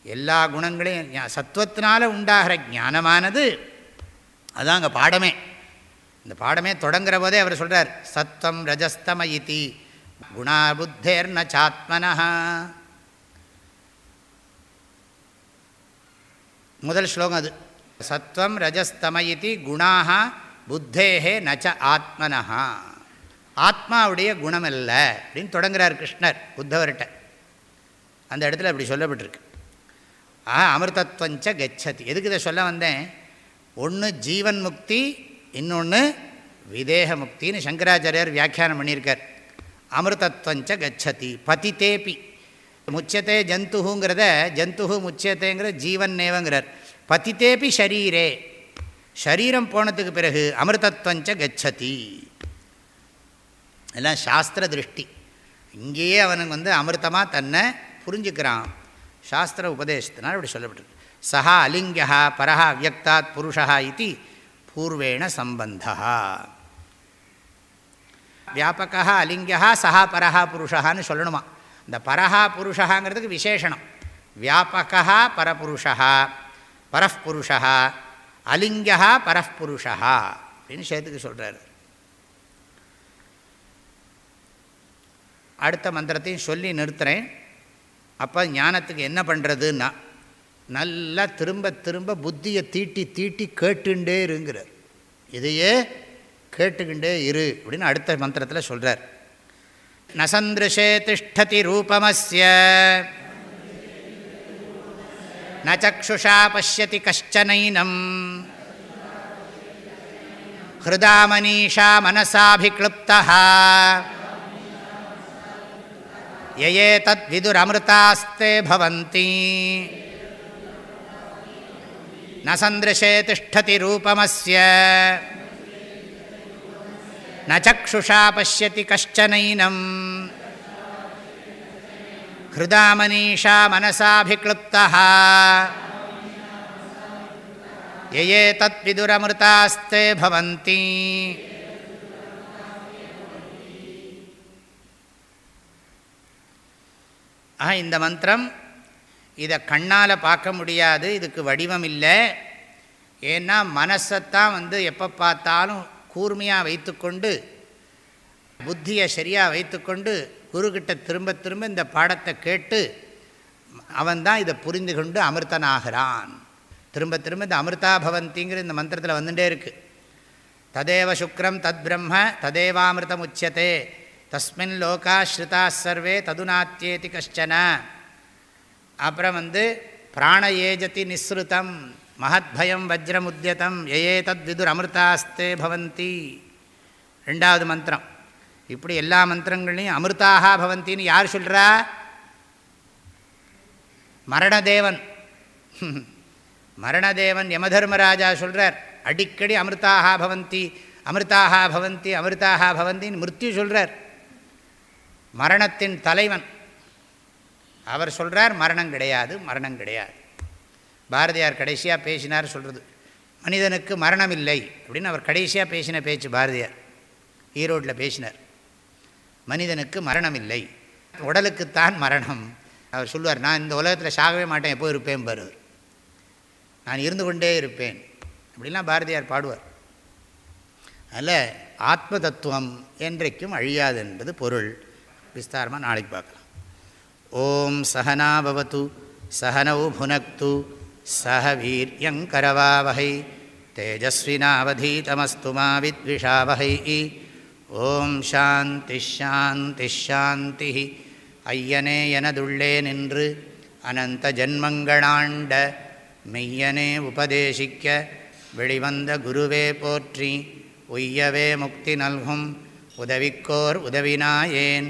A: எல்லா குணங்களையும் சத்வத்தினால உண்டாகிற ஞானமானது அதான் அங்கே பாடமே. இந்த பாடமே தொடங்குற போதே அவர் சொல்கிறார் சத்வம் ரஜஸ்தம இதி குணா புத்தேர்ன சாத்மனா முதல் ஸ்லோகம் அது. சத்வம் ரஜஸ்தம இதி குணாக புத்தேகே நச்ச ஆத்மனஹா. ஆத்மாவுடைய குணம் இல்லை அப்படின்னு தொடங்குறார் கிருஷ்ணர் புத்தவர்கிட்ட. அந்த இடத்துல அப்படி சொல்லப்பட்டிருக்கு. ஆ அமிர்தத்வஞ்ச கச்சதி. எதுக்கு இதை சொல்ல வந்தேன்? ஒன்று ஜீவன் முக்தி இன்னொன்று விதேக முக்தின்னு சங்கராச்சாரியார் வியாக்கியானம் பண்ணியிருக்கார். அமிர்தத்வஞ்ச கச்சதி பதித்தேபி. முச்சத்தே ஜந்துங்கிறத ஜந்து முச்சத்தைங்கிற ஜீவன் நேவங்கிறார். பதித்தேபி ஷரீரே. ஷரீரம் போனதுக்கு பிறகு அமிர்தத்வஞ்ச கச்சதி. எல்லாம் சாஸ்திர திருஷ்டி. இங்கேயே அவனுக்கு வந்து அமிர்தமாக தன்னை புரிஞ்சுக்கிறான். சாஸ்திர உபதேசத்தினால் இப்படி சொல்லப்பட்டிருக்கு. சஹா அலிங்கா பரஹா வியக்தாத் புருஷா இது பூர்வேண சம்பந்தா வியாபகா அலிங்கா சஹா பரஹா புருஷான்னு சொல்லணுமா இந்த பரஹா புருஷாங்கிறதுக்கு விசேஷனம். வியாபகா பரபுருஷா பரப்புருஷா அலிங்கா பரப்புருஷா அப்படின்னு சேர்த்துக்கு சொல்கிறார் அடுத்த மந்திரத்தையும் சொல்லி நிறுத்துகிறேன் அப்போ ஞானத்துக்கு என்ன பண்ணுறதுன்னா நல்லா திரும்ப திரும்ப புத்தியை தீட்டி தீட்டி கேட்டுண்டே இருங்கிறார் இதையே கேட்டுக்கிண்டே இரு அப்படின்னு அடுத்த மந்திரத்தில் சொல்கிறார் நசந்திருஷே திஷ்டதி ரூபமஸ்ய. நச்சுஷா பசியதி கஷ்டனைனம் ஹிருதா மனீஷா மனசாபிக்ளுப்தா. யயே தத் விதுரமிருதாஸ்தே பவந்தி. ந சந்திருஷே திஷ்டதி ரூபமஸ்ய. ந சக்ஷுஷா பசியதி கஷ்டனைனம் ஹிருதாமனீஷா மனசாபிக்ளுப்தா யயே தத் விதுரமிருதாஸ்தே பவந்தி ஆக இந்த மந்திரம் இதை கண்ணால் பார்க்க முடியாது இதுக்கு வடிவம் இல்லை. ஏன்னா மனசைத்தான் வந்து எப்போ பார்த்தாலும் கூர்மையாக வைத்துக்கொண்டு புத்தியை சரியாக வைத்துக்கொண்டு குருக்கிட்ட திரும்ப திரும்ப இந்த பாடத்தை கேட்டு அவன்தான் இதை புரிந்து கொண்டு அமிர்தனாகிறான். திரும்ப திரும்ப இந்த அமிர்தா பவந்திங்கிற இந்த மந்திரத்தில் வந்துட்டே இருக்குது ததேவ சுக்ரம் தத் பிரம்ம ததேவாமிருதம் உச்சியதே தஸ்மின் லோகா ஸ்ருதா சர்வே ததுநாத்தியேதி கஷ்டன. அப்புறம் வந்து பிராண ஏஜதி நிஸ்ருதம் மகத்பயம் வஜ்ரமுத்தியதம் எயே தத் விதுர் அமிர்தாஸ்தே பவந்தி. ரெண்டாவது மந்திரம். இப்படி எல்லா மந்திரங்களையும் அமிர்தாக பவந்தின்னு யார் சொல்கிறா மரணதேவன். மரணதேவன் யமதர்மராஜா சொல்கிறார் அடிக்கடி அமிர்தாக பவந்தி அமிர்தாக பவந்தி அமிர்தாக பவந்தின்னு மிருத்யு சொல்கிறார் மரணத்தின் தலைவன். அவர் சொல்கிறார் மரணம் கிடையாது மரணம் கிடையாது. பாரதியார் கடைசியாக பேசினார் சொல்கிறது மனிதனுக்கு மரணம் இல்லை. அப்படின்னு அவர் கடைசியாக பேசின பேச்சு பாரதியார் ஈரோட்டில் பேசினார். மனிதனுக்கு மரணம் இல்லை உடலுக்குத்தான் மரணம். அவர் சொல்லுவார் நான் இந்த உலகத்தில் சாகவே மாட்டேன் எப்போ இருப்பேன் பாருவர் நான் இருந்து கொண்டே இருப்பேன். அப்படிலாம் பாரதியார் பாடுவார். அதில் ஆத்ம தத்துவம் என்றைக்கும் அழியாது என்பது பொருள். விஸ்தாரமாக நாளைக்கு பார்க்கலாம். ஓம் சகனாபவத்து சகனௌ புனக்து சக வீரியங்கரவாவகை தேஜஸ்வினாவதீதமஸ்து மாவித்விஷாவகை ஓம் சாந்தி ஷாந்தி ஷாந்தி. ஐயனே எனதுள்ளே நின்று அனந்த ஜன்மங்களாண்ட மெய்யனே உபதேசிக்க வெளிவந்த குருவே போற்றி உய்யவே முக்தி நல்கும் உதவிக்கோர் உதவினாயேன்.